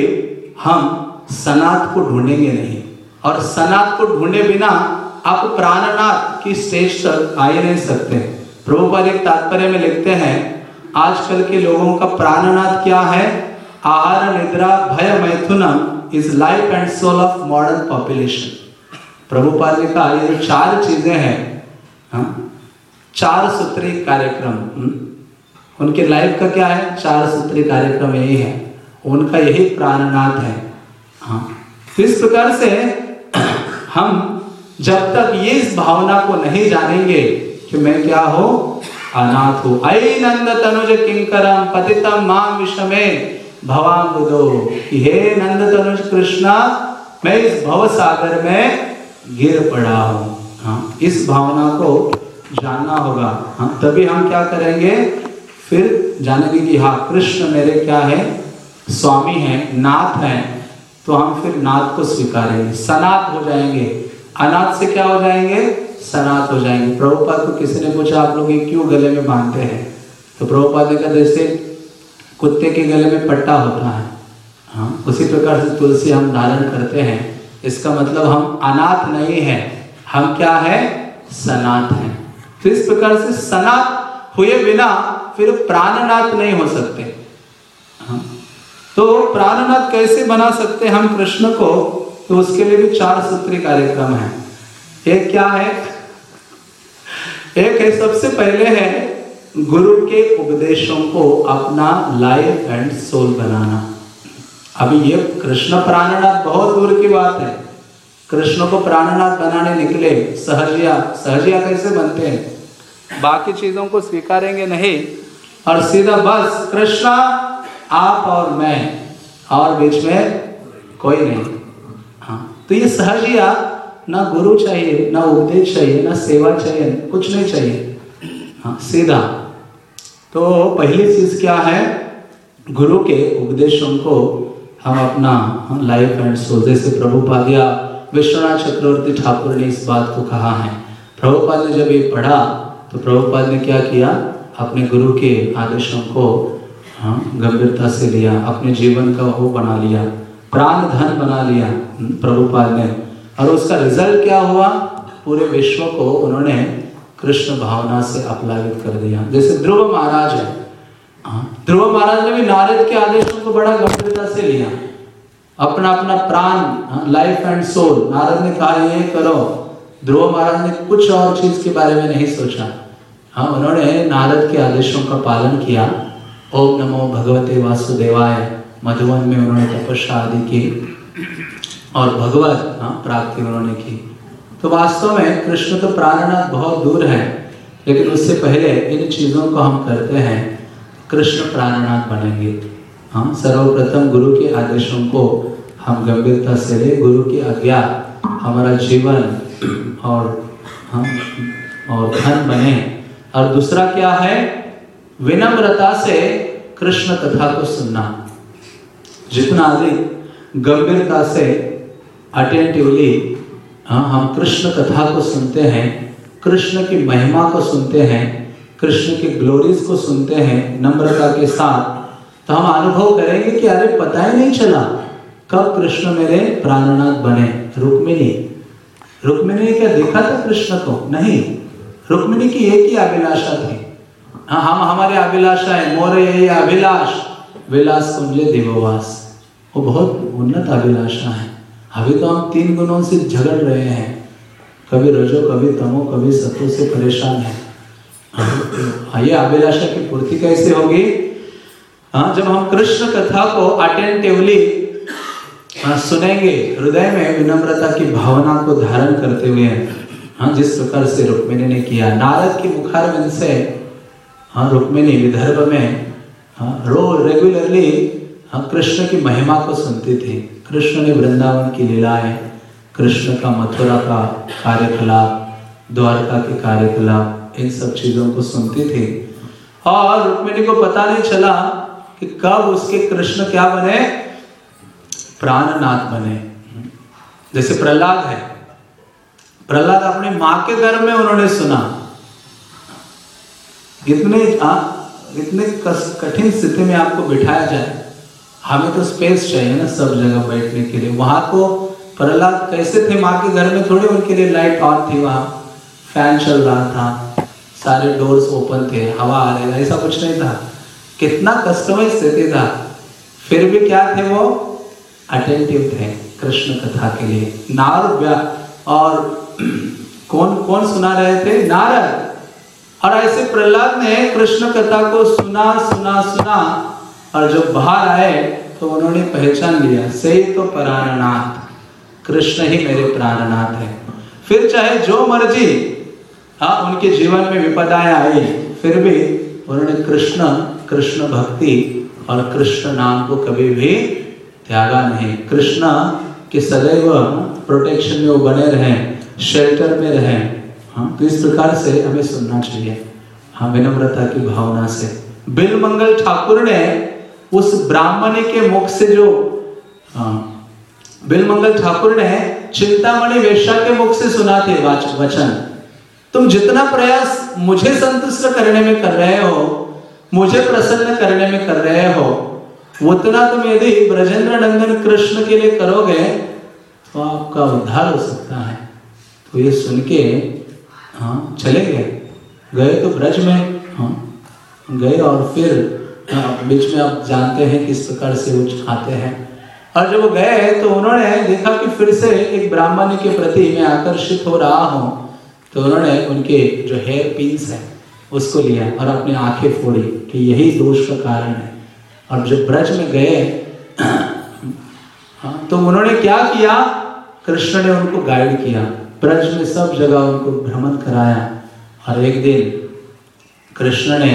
हम सनात को ढूंढेंगे नहीं। और सनात को ढूंढे बिना आप प्राणनाथ की स्टेज तक आ ही नहीं सकते। प्रभुपाद एक तात्पर्य में लिखते हैं आजकल के लोगों का प्राणनाथ क्या है? आहार निद्रा भय मैथुनम is life and soul of modern population Prabhupada ने कहा ये जो चार चीज़ें हैं हाँ, चार सूत्री कार्यक्रम हम्म, उनके लाइफ का क्या है? चार सूत्री कार्यक्रम यही है। उनका यही प्राणनाथ है। हाँ इस प्रकार से हम जब तक ये इस भावना को नहीं जानेंगे कि मैं क्या हो अनाथ। हूँ नंद तनुज किंकरम पतितम माम विषमे भवाम बुदो हे नंद तनुज कृष्णा, मैं इस भव सागर में गिर पड़ा हूँ। हाँ इस भावना को जानना होगा। हाँ तभी हम क्या करेंगे? फिर जानेंगे कि हाँ कृष्ण मेरे क्या है? स्वामी है, नाथ है। तो हम फिर नाथ को स्वीकारेंगे। सनात हो जाएँगे। अनाथ से क्या हो जाएँगे? सनात हो जाएँगे। प्रभुपाद को किसी ने पूछा, आप लोग ये क्यों गले में बांधते हैं? तो प्रभुपाद ने कहा, जैसे कुत्ते के गले में पट्टा होता है हाँ उसी प्रकार से तुलसी हम धारण करते हैं। इसका मतलब हम अनाथ नहीं है, हम क्या है? सनात हैं। तो इस प्रकार से सनात हुए बिना फिर प्राणनाथ नहीं हो सकते। हाँ तो प्राणनाथ कैसे बना सकते हम कृष्ण को? तो उसके लिए भी चार सूत्री कार्यक्रम है। एक क्या है? एक है, सबसे पहले है गुरु के उपदेशों को अपना लाइफ एंड सोल बनाना। अभी ये कृष्ण प्राणनाथ, बहुत दूर की बात है। कृष्ण को प्राणनाथ बनाने निकले। सहजिया सहजिया कैसे बनते हैं? बाकी चीज़ों को स्वीकारेंगे नहीं, और सीधा बस, कृष्णा, आप और मैं, और बीच में कोई नहीं। हाँ तो ये सहजिया ना गुरु चाहिए, ना उपदेश चाहिए, ना सेवा चाहिए, कुछ नहीं चाहिए। हाँ सीधा। तो पहली चीज़ क्या है? गुरु के उपदेशों को हम अपना लाइफ एंड सोल जैसे प्रभुपाद या विश्वनाथ चक्रवर्ती ठाकुर ने इस बात को कहा है। प्रभुपाद ने जब ये पढ़ा तो प्रभुपाद ने क्या किया? अपने गुरु के आदेशों को हाँ गंभीरता से लिया, अपने जीवन का वो बना लिया प्राण धन बना लिया प्रभुपाद ने। और उसका रिज़ल्ट क्या हुआ? पूरे विश्व को उन्होंने कृष्ण भावना से अपलावित कर दिया। जैसे ध्रुव महाराज है। हाँ, ध्रुव महाराज ने भी नारद के आदेशों को बड़ा गंभीरता से लिया। अपना अपना प्राण लाइफ एंड सोल नारद ने कहा ये करो। ध्रुव महाराज ने कुछ और चीज़ के बारे में नहीं सोचा। हाँ उन्होंने नारद के आदेशों का पालन किया। ओम नमो भगवते वासुदेवाय। मधुवन में उन्होंने तपस्या आदि की। और भगवत हाँ, प्राप्ति उन्होंने की। तो वास्तव में कृष्ण तो प्राणनाथ बहुत दूर है लेकिन उससे पहले इन चीज़ों को हम करते हैं कृष्ण प्राणनाथ बनेंगे। हम सर्वप्रथम गुरु के आदेशों को हम गंभीरता से ले गुरु की आज्ञा हमारा जीवन और हम और धन बने। और दूसरा क्या है? विनम्रता से कृष्ण कथा को सुनना। जितना अधिक गंभीरता से अटेंटिवली हाँ हम कृष्ण कथा को सुनते हैं, कृष्ण की महिमा को सुनते हैं, कृष्ण की ग्लोरीज को सुनते हैं नम्रता के साथ। तो हम अनुभव करेंगे कि अरे पता ही नहीं चला, कब कृष्ण मेरे प्राणनाथ बने, रुक्मिणी। रुक्मिणी क्या देखा था कृष्ण को? नहीं। रुक्मिणी की एक ही अभिलाषा थी। हाँ हम, हमारे अभिलाषा है, मोरे अभिलाष। विलास कुंजे दिवोवास। वो बहुत उन्नत अभिलाषा है। अभी तो हम तीन गुणों से झगड़ रहे हैं। कभी रजो कभी तमो कभी सतो से परेशान है। ये अभिलाषा की पूर्ति कैसे होगी? हाँ जब हम कृष्ण कथा को अटेंटिवली हाँ, सुनेंगे हृदय में विनम्रता की भावना को धारण करते हुए हाँ जिस प्रकार से रुक्मिणी ने किया नारद की मुखारविंद से हाँ रुक्मिणी विदर्भ में हाँ रो रेगुलरली हाँ कृष्ण की महिमा को सुनती थी। कृष्ण ने वृंदावन की लीलाएँ कृष्ण का मथुरा का कार्यकलाप द्वारका के कार्यकलाप इन सब चीज़ों को सुनती थी। और रुक्मिणी को पता नहीं चला कि कब उसके कृष्ण क्या बने? प्राणनाथ बने। जैसे प्रहलाद है। प्रहलाद अपने माँ के गर्भ में उन्होंने सुना। इतने आ, इतने कठिन स्थिति में आपको बिठाया जाए। हमें तो स्पेस चाहिए ना सब जगह बैठने के लिए। वहाँ को प्रहलाद कैसे थे? माँ के घर में थोड़े उनके लिए लाइट ऑन थी वहाँ। फ़ैन चल रहा था, सारे डोर्स ओपन थे, हवा आ रही ऐसा कुछ नहीं था। कितना कष्टमय स्थिति था। फिर भी क्या थे वो? अटेंटिव थे कृष्ण कथा के लिए। नारद, और *clears throat* कौन कौन सुना रहे थे? नारद। और ऐसे प्रहलाद ने कृष्ण कथा को सुना सुना सुना और जब बाहर आए तो उन्होंने पहचान लिया सही तो प्राणनाथ, कृष्ण ही मेरे प्राणनाथ है। फिर चाहे जो मर्ज़ी हाँ उनके जीवन में विपदाएँ आई, फिर भी उन्होंने कृष्ण कृष्ण भक्ति और कृष्ण नाम को कभी भी त्यागा नहीं। कृष्ण के सदैव प्रोटेक्शन में वो बने रहे शेल्टर में रहे। हाँ तो इस प्रकार से हमें सुनना चाहिए हाँ विनम्रता की भावना से। बिल मंगल ठाकुर ने उस ब्राह्मणी के मुख से जो हाँ बिल मंगल ठाकुर ने चिंतामणि वेश्या के मुख से सुना थे वचन। तुम जितना प्रयास मुझे संतुष्ट करने में कर रहे हो, मुझे प्रसन्न करने में कर रहे हो, उतना तुम यदि ब्रजेंद्र नंदन कृष्ण के लिए करोगे तो आपका उद्धार हो सकता है। तो ये सुन के हाँ चले गए। गए तो ब्रज में हाँ गए और फिर बीच में आप जानते हैं किस प्रकार से वो खाते हैं। और जब वो गए तो उन्होंने देखा कि फिर से एक ब्राह्मण के प्रति मैं आकर्षित हो रहा हूँ। तो उन्होंने उनके जो हेयर पिंस है उसको लिया और अपनी आँखें फोड़ी कि यही दोष का कारण है। और जब ब्रज में गए हाँ, तो उन्होंने क्या किया? कृष्ण ने उनको गाइड किया। ब्रज में सब जगह उनको भ्रमण कराया। और एक दिन कृष्ण ने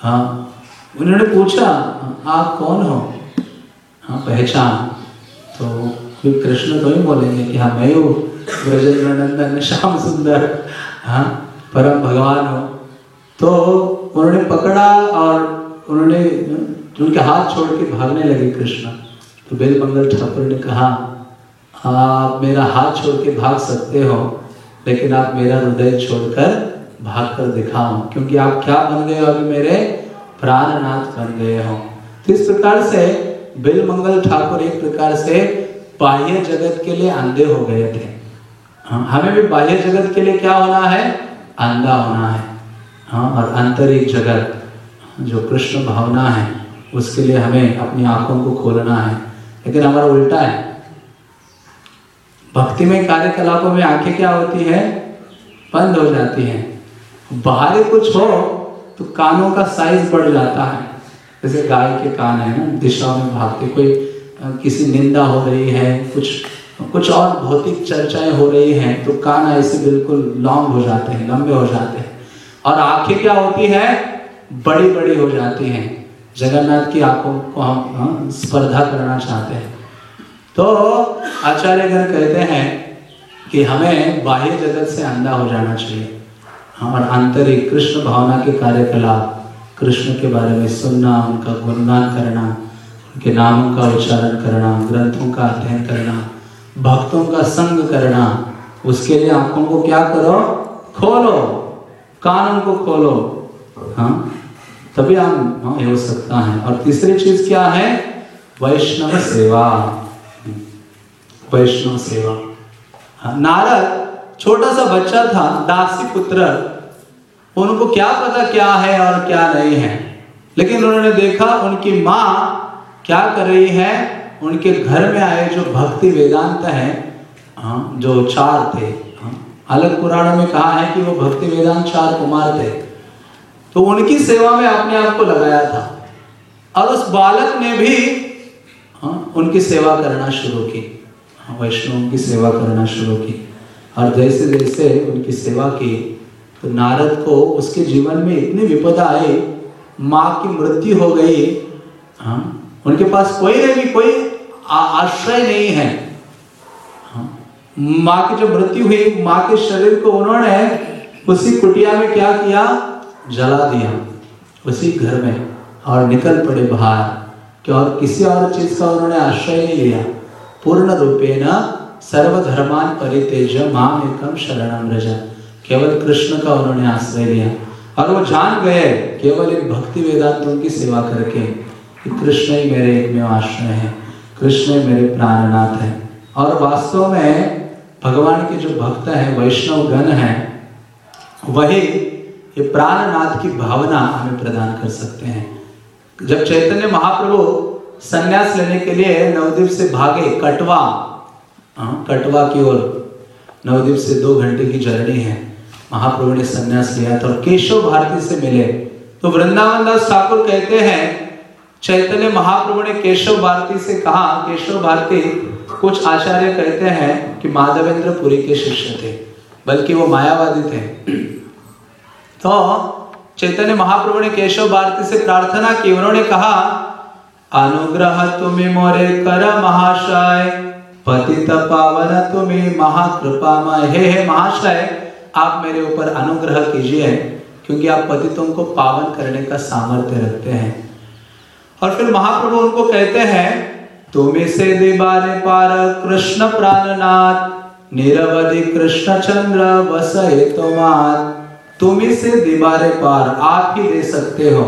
हाँ उन्होंने पूछा, आप कौन हो? हाँ पहचान। तो फिर कृष्ण तो ही बोलेंगे कि हाँ मैं हूँ ब्रजेंद्र नंदन श्याम सुंदर हाँ परम भगवान हो। तो उन्होंने पकड़ा और उन्होंने, उनके हाथ छोड़ के भागने लगे कृष्ण। तो बेल मंगल ठाकुर ने कहा, आप मेरा हाथ छोड़ के भाग सकते हो, लेकिन आप मेरा हृदय छोड़कर भाग कर दिखाओ, क्योंकि आप क्या बन गए अभी मेरे प्राणनाथ बन गए हो। तो इस प्रकार से बिल मंगल ठाकुर एक प्रकार से बाह्य जगत के लिए अंधे हो गए थे। हाँ, हमें भी बाह्य जगत के लिए क्या होना है? अंधा होना है। हाँ और आंतरिक जगत जो कृष्ण भावना है उसके लिए हमें अपनी आँखों को खोलना है। लेकिन हमारा उल्टा है। भक्ति में कार्यकलापों में आँखें क्या होती है? बंद हो जाती हैं। बाहर कुछ हो तो कानों का साइज़ बढ़ जाता है। जैसे गाय के कान है ना, दिशा में भागते, कोई किसी निंदा हो रही है, कुछ कुछ और भौतिक चर्चाएँ हो रही हैं तो कान ऐसे बिल्कुल लॉन्ग हो जाते हैं, लंबे हो जाते हैं। और आँखें क्या होती है? बड़ी बड़ी हो जाती हैं। जगन्नाथ की आँखों को हम स्पर्धा करना चाहते हैं। तो आचार्यगण कहते हैं कि हमें बाह्य जगत से अंधा हो जाना चाहिए। और आंतरिक कृष्ण भावना के कार्यकलाप कृष्ण के बारे में सुनना उनका गुणगान करना उनके नामों का उच्चारण करना ग्रंथों का अध्ययन करना भक्तों का संग करना उसके लिए आँखों को क्या करो? खोलो। कानों को खोलो। हाँ? तभी हम हाँ, हो सकता है। और तीसरी चीज़ क्या है? वैष्णव सेवा। वैष्णव सेवा। हाँ, नारद छोटा सा बच्चा था दासी पुत्र। उनको क्या पता क्या है और क्या नहीं है। लेकिन उन्होंने देखा उनकी माँ क्या कर रही है उनके घर में आए जो भक्ति वेदांत है जो चार थे अलग पुराणों में कहा है कि वो भक्ति वेदांत चार कुमार थे। तो उनकी सेवा में अपने आप को लगाया था। और उस बालक ने भी हाँ, उनकी सेवा करना शुरू की। हाँ, वैष्णव की सेवा करना शुरू की। और जैसे जैसे उनकी सेवा की तो नारद को उसके जीवन में इतनी विपदा आई माँ की मृत्यु हो गई। हाँ? उनके पास कोई नहीं कोई आश्रय नहीं है। हाँ, माँ की जो मृत्यु हुई माँ के शरीर को उन्होंने उसी कुटिया में क्या किया? जला दिया। उसी घर में और निकल पड़े बाहर। कि और किसी और चीज़ का उन्होंने आश्रय नहीं लिया। पूर्ण रूपे न सर्वधर्मान परितेज माम एकम शरणम रजा केवल कृष्ण का उन्होंने आश्रय लिया। और वो जान गए, केवल एक भक्ति वेदांतों की सेवा करके कि कृष्ण ही मेरे एक में आश्रय है, कृष्ण ही मेरे प्राणनाथ है। और वास्तव में भगवान के जो भक्त हैं, वैष्णव गण हैं, वही ये प्राणनाथ की भावना हमें प्रदान कर सकते हैं। जब चैतन्य महाप्रभु संन्यास लेने के लिए नवदीप से भागे कटवा हाँ, कटवा की ओर। नवदीप से दो घंटे की जर्नी है। महाप्रभु ने संन्यास लिया था और केशव भारती से मिले। तो वृंदावन दास ठाकुर कहते हैं चैतन्य महाप्रभु ने केशव भारती से कहा केशव भारती कुछ आचार्य कहते हैं कि माधवेंद्र पुरी के शिष्य थे बल्कि वो मायावादी थे। तो चैतन्य महाप्रभु ने केशव भारती से प्रार्थना की। उन्होंने कहा अनुग्रह तुम्हें मोरे कर महाशय। पतित पावन तुम्हें महाकृपा हे हे महाशय, आप मेरे ऊपर अनुग्रह कीजिए, क्योंकि आप पतितों को पावन करने का सामर्थ्य रखते हैं। और फिर महाप्रभु उनको कहते हैं, तुम्हें से दिबारे पार कृष्ण प्राणनाथ, निरवधि कृष्ण चंद्र वसए तुम्हार तुम्हें से दीवारे पार आप ही दे सकते हो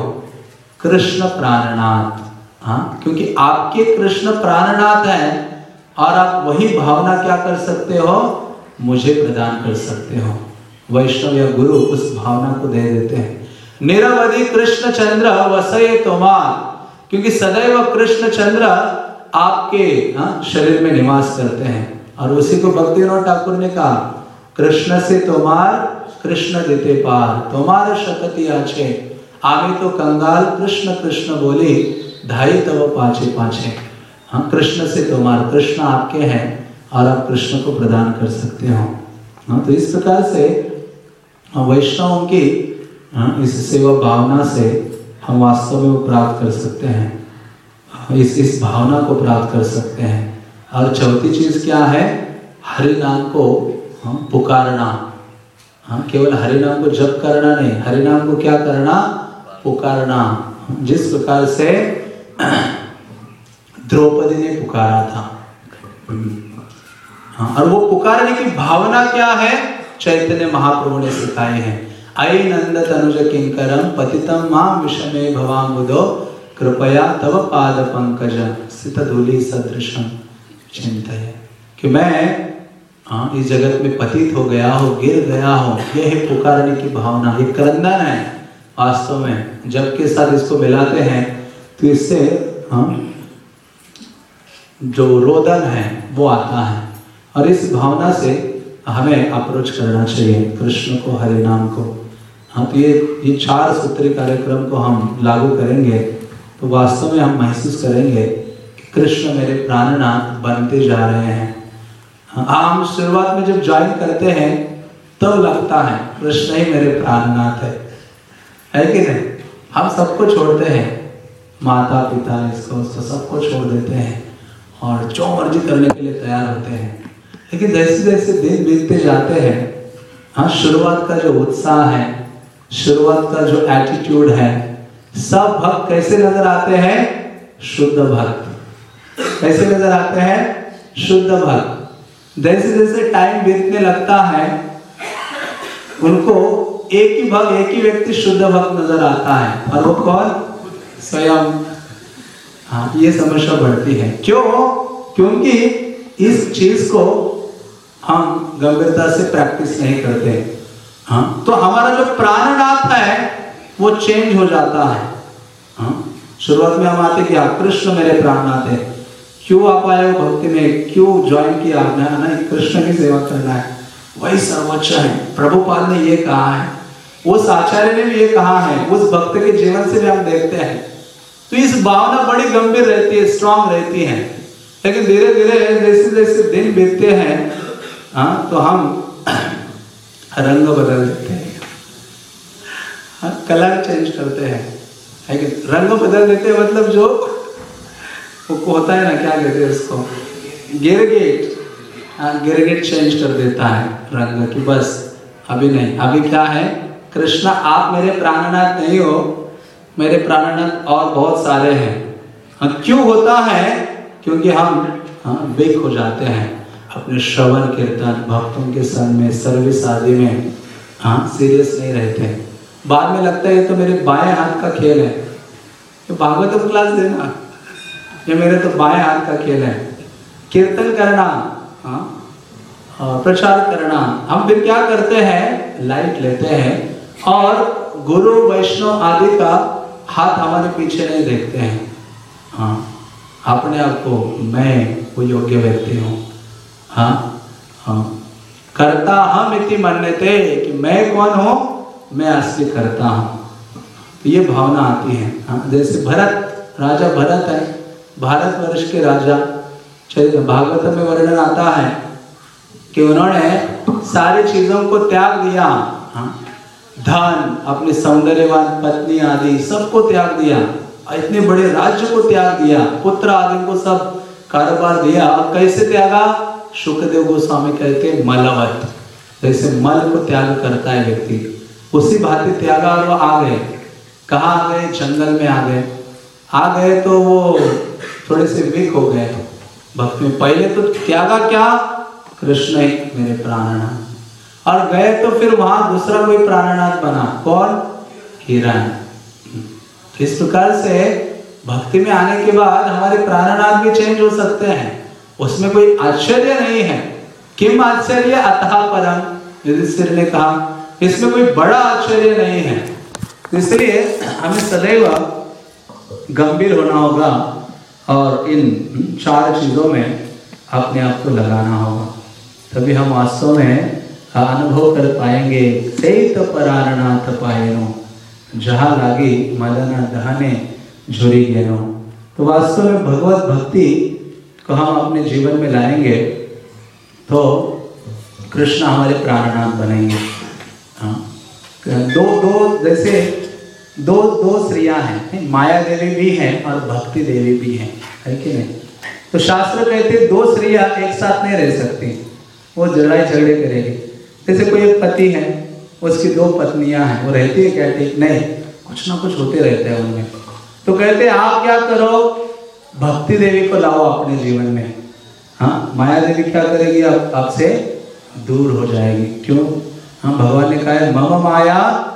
कृष्ण प्राणनाथ। हाँ क्योंकि आपके कृष्ण प्राणनाथ हैं और आप वही भावना क्या कर सकते हो? मुझे प्रदान कर सकते हो। वैष्णव या गुरु उस भावना को दे देते हैं। निरवधि कृष्ण चंद्र वसय तुम्हार क्योंकि सदैव कृष्ण चंद्र आपके हाँ, शरीर में निवास करते हैं। और उसी को भक्ति ठाकुर ने कहा कृष्ण से तुम्हार कृष्ण देते पार। तुम्हारा शक्ति आछे। तो कंगाल कृष्ण कृष्ण बोली ढाई तव पाचे पाचे हाँ कृष्ण से तुम्हार कृष्ण आपके हैं और आप कृष्ण को प्रदान कर सकते हो। हाँ तो इस प्रकार से वैष्णव की हाँ, इस सेवा भावना से हम वास्तव में वो प्राप्त कर सकते हैं। इस इस भावना को प्राप्त कर सकते हैं। और चौथी चीज़ क्या है? हरि नाम को हाँ, पुकारना। हाँ केवल हरि नाम को जप करना नहीं हरिनाम को क्या करना? पुकारना। जिस प्रकार से द्रौपदी ने पुकारा था। हाँ और वो पुकारने की भावना क्या है? चैतन्य महाप्रभु ने सिखाए हैं। आई नंद तनुज किंकरम पतितम माम विषमे बुधो कृपया तव पाद पंकज सित धूलि सदृशम चिंत कि मैं हाँ इस जगत में पतित हो गया हो, गिर गया हो, यह है पुकारने की भावना, ये क्रंदन है। वास्तव में, जब के साथ इसको मिलाते हैं तो इससे हाँ जो रोदन है वो आता है। और इस भावना से हमें अप्रोच करना चाहिए कृष्ण को हरे नाम को। हाँ तो ये ये चार सूत्री कार्यक्रम को हम लागू करेंगे तो वास्तव में हम महसूस करेंगे कि कृष्ण मेरे प्राणनाथ बनते जा रहे हैं। हाँ, हम शुरुआत में जब ज्वाइन करते हैं तो लगता है कृष्ण ही मेरे प्राणनाथ है। है कि नहीं? हम सबको छोड़ते हैं। माता पिता इसको सबको छोड़ देते हैं। और जो मर्ज़ी करने के लिए तैयार होते हैं। लेकिन जैसे जैसे दिन बीतते जाते हैं हाँ शुरुआत का जो उत्साह है, शुरुआत का जो एटीट्यूड है, सब भक्त कैसे नज़र आते हैं? शुद्ध भक्त कैसे नज़र आते हैं? शुद्ध भक्त जैसे जैसे टाइम बीतने लगता है, उनको एक ही भक्त एक ही व्यक्ति शुद्ध भक्त नज़र आता है। और वो कौन? स्वयं। हाँ ये समस्या बढ़ती है। क्यों? क्योंकि इस चीज़ को हम गंभीरता से प्रैक्टिस नहीं करते। हाँ तो हमारा जो प्राणनाथ है, वो चेंज हो जाता है। हाँ शुरुआत में हम आते क्या कृष्ण मेरे प्राणनाथ है। क्यों आप आए हो भक्ति में? क्यों ज्वाइन किया आपने? है ना कृष्ण की सेवा करना है। वही सर्वोच्च है। प्रभुपाल ने ये कहा है। उस आचार्य ने भी ये कहा है। उस भक्त के जीवन से भी हम देखते हैं। तो इस भावना बड़ी गंभीर रहती है स्ट्रांग रहती है। लेकिन धीरे धीरे जैसे जैसे दिन बीतते हैं हाँ तो हम *clears throat* रंग बदल देते हैं। हाँ कलर चेंज करते हैं। लेकिन रंग बदल देते हैं मतलब जो वो होता है ना, क्या कहते हैं उसको? गिरगेट। हाँ गिरगेट चेंज कर देता है रंग की बस, अभी नहीं। अभी क्या है? कृष्णा, आप मेरे प्राणनाथ नहीं हो। मेरे प्राणनाथ और बहुत सारे हैं। हाँ क्यों होता है? क्योंकि हम हाँ बेक हो जाते हैं अपने श्रवण कीर्तन भक्तों के संग में सर्विस आदि में। हाँ सीरियस नहीं रहते। बाद में लगता है तो मेरे बाएँ हाथ का खेल है। तो भागवतम क्लास देना ये मेरे तो बाएँ हाथ का खेल है। कीर्तन करना हाँ प्रचार करना। हम फिर क्या करते हैं? लाइट लेते हैं। और गुरु, वैष्णव आदि का हाथ हमारे पीछे नहीं देखते हैं। हाँ अपने आप को मैं वो योग्य व्यक्ति हूँ। हाँ हाँ। करता हम इतनी मान्यते कि मैं कौन हूँ? मैं असली करता हूँ। तो ये भावना आती है। हाँ जैसे भरत, राजा भरत है। भारत वर्ष के राजा। भागवत में वर्णन आता है कि उन्होंने सारी चीज़ों को त्याग दिया। धन, अपने सौंदर्यवान पत्नी आदि सबको त्याग दिया। इतने बड़े राज्य को त्याग दिया। पुत्र आदि को सब कारोबार दिया। कैसे त्यागा? सुखदेव गोस्वामी कहते मलवत जैसे मल को त्याग करता है व्यक्ति। उसी भांति त्यागा और वो आ गए। कहा आ गए? जंगल में आ गए। आ गए तो वो थोड़े से वीक हो गए। भक्ति पहले तो त्यागा क्या? कृष्ण मेरे प्राणनाथ और गए तो फिर वहाँ दूसरा कोई प्राणनाथ बना। कौन? हिरण इस प्रकार से भक्ति में आने के बाद हमारे प्राणनाथ भी चेंज हो सकते हैं। उसमें कोई आश्चर्य नहीं है। किम आश्चर्य? अतः परम। युधिष्ठिर ने कहा, इसमें कोई बड़ा आश्चर्य नहीं है। इसलिए हमें सदैव गंभीर होना होगा और इन चार चीज़ों में अपने आप को लगाना होगा। तभी हम वास्तव में अनुभव कर पाएँगे। सहित परारणाथ पाएनो। जहा लागी मदन दहने झुरी गेनो। तो वास्तव में भगवत भक्ति को हम अपने जीवन में लाएँगे तो कृष्ण हमारे प्राणनाथ बनेंगे। हाँ। दो दो जैसे दो दो स्त्रियाँ हैं माया देवी भी हैं और भक्ति देवी भी हैं। है कि नहीं? तो शास्त्र कहते दो स्त्रियाँ एक साथ नहीं रह सकती। वो लड़ाई झगड़े करेगी। जैसे कोई एक पति है, उसकी दो पत्नियाँ हैं, वो रहती है, कहती नहीं, कुछ ना कुछ होते रहते हैं उनमें। तो कहते आप क्या करो? भक्ति देवी को लाओ अपने जीवन में। हाँ माया देवी क्या करेगी? आप, आपसे दूर हो जाएगी। क्यों? हाँ भगवान ने कहा है, मम माया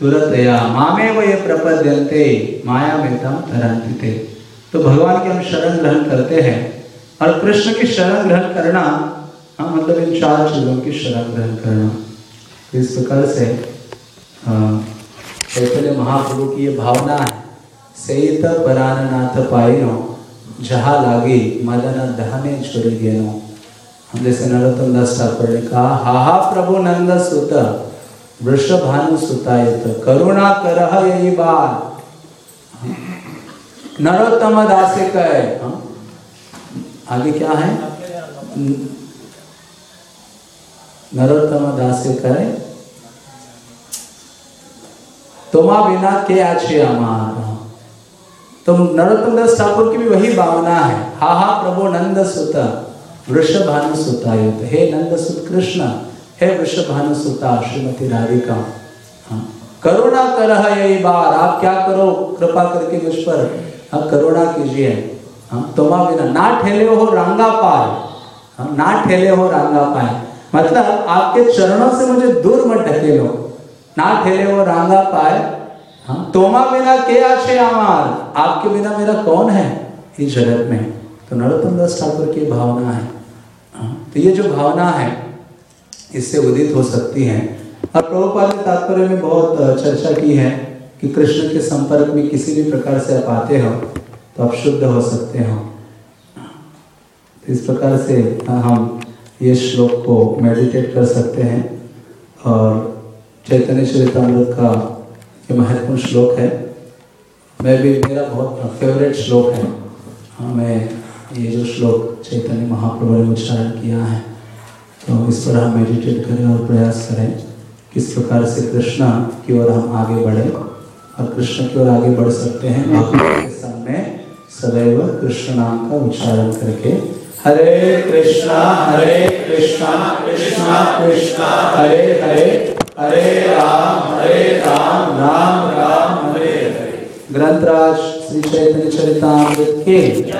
तुरंत या मामे वो ये प्रपद्यंते माया में तम धरंती तो भगवान की हम शरण ग्रहण करते हैं और कृष्ण की शरण ग्रहण करना हाँ मतलब इन चार चीज़ों की शरण ग्रहण करना। इस प्रकार से चैतन्य महाप्रभु की ये भावना है, सेत पराननाथ पाइनो जहा लागी मदन दहने छुरी गेनो हम जैसे नरोत्तम दास ठाकुर ने कहा, हा हा, प्रभु नंद सुत वृषभानु सुतायत, करुणा करह यही बात। नरोत्तम दासे कहे हाँ? आगे क्या है? नरोत्तम दासे कहे तुम्हा बिना के आछे अमार तो नरोत्तम दास ठाकुर की भी वही भावना है। हा हा, प्रभु नंद सुत वृषभानु सुतायुत हे नंद सुत कृष्ण, हे वृषभानु सुता श्रीमती राधिका। हाँ। करुणा कर यही बार। आप क्या करो? कृपा करके मुझ पर हाँ करुणा कीजिए। हाँ तुम्हा बिना ना ठेले हो रंगा पाए। हाँ ना ठेले हो रंगा पाए। मतलब आपके चरणों से मुझे दूर मत ढकेलो ना ठेले हो रंगा पाए। हाँ। तोमा बिना के आशे आमार। आपके बिना मेरा कौन है इस जगत में? तो नरोत्तम दास ठाकुर की भावना है। हाँ, तो ये जो भावना है इससे उदित हो सकती है। और प्रभुपाद ने तात्पर्य में बहुत चर्चा की है कि कृष्ण के संपर्क में किसी भी प्रकार से आप आते हो तो आप शुद्ध हो सकते हो। तो इस प्रकार से हम ये श्लोक को मेडिटेट कर सकते हैं। और चैतन्य चरितमृत का ये महत्वपूर्ण श्लोक है। मैं भी, मेरा बहुत फेवरेट श्लोक है। हाँ मैं ये जो श्लोक चैतन्य महाप्रभु ने उच्चारण किया है तो इस पर हम मेडिटेट करें और प्रयास करें किस प्रकार से कृष्णा की ओर हम आगे बढ़े। और कृष्ण की ओर आगे बढ़ सकते हैं। सामने सदैव कृष्ण नाम का उच्चारण करके हरे कृष्णा हरे कृष्णा कृष्णा कृष्णा, हरे हरे हरे राम हरे राम राम राम, हरे हरे। ग्रंथराज श्री चैतन्य चरितमृत के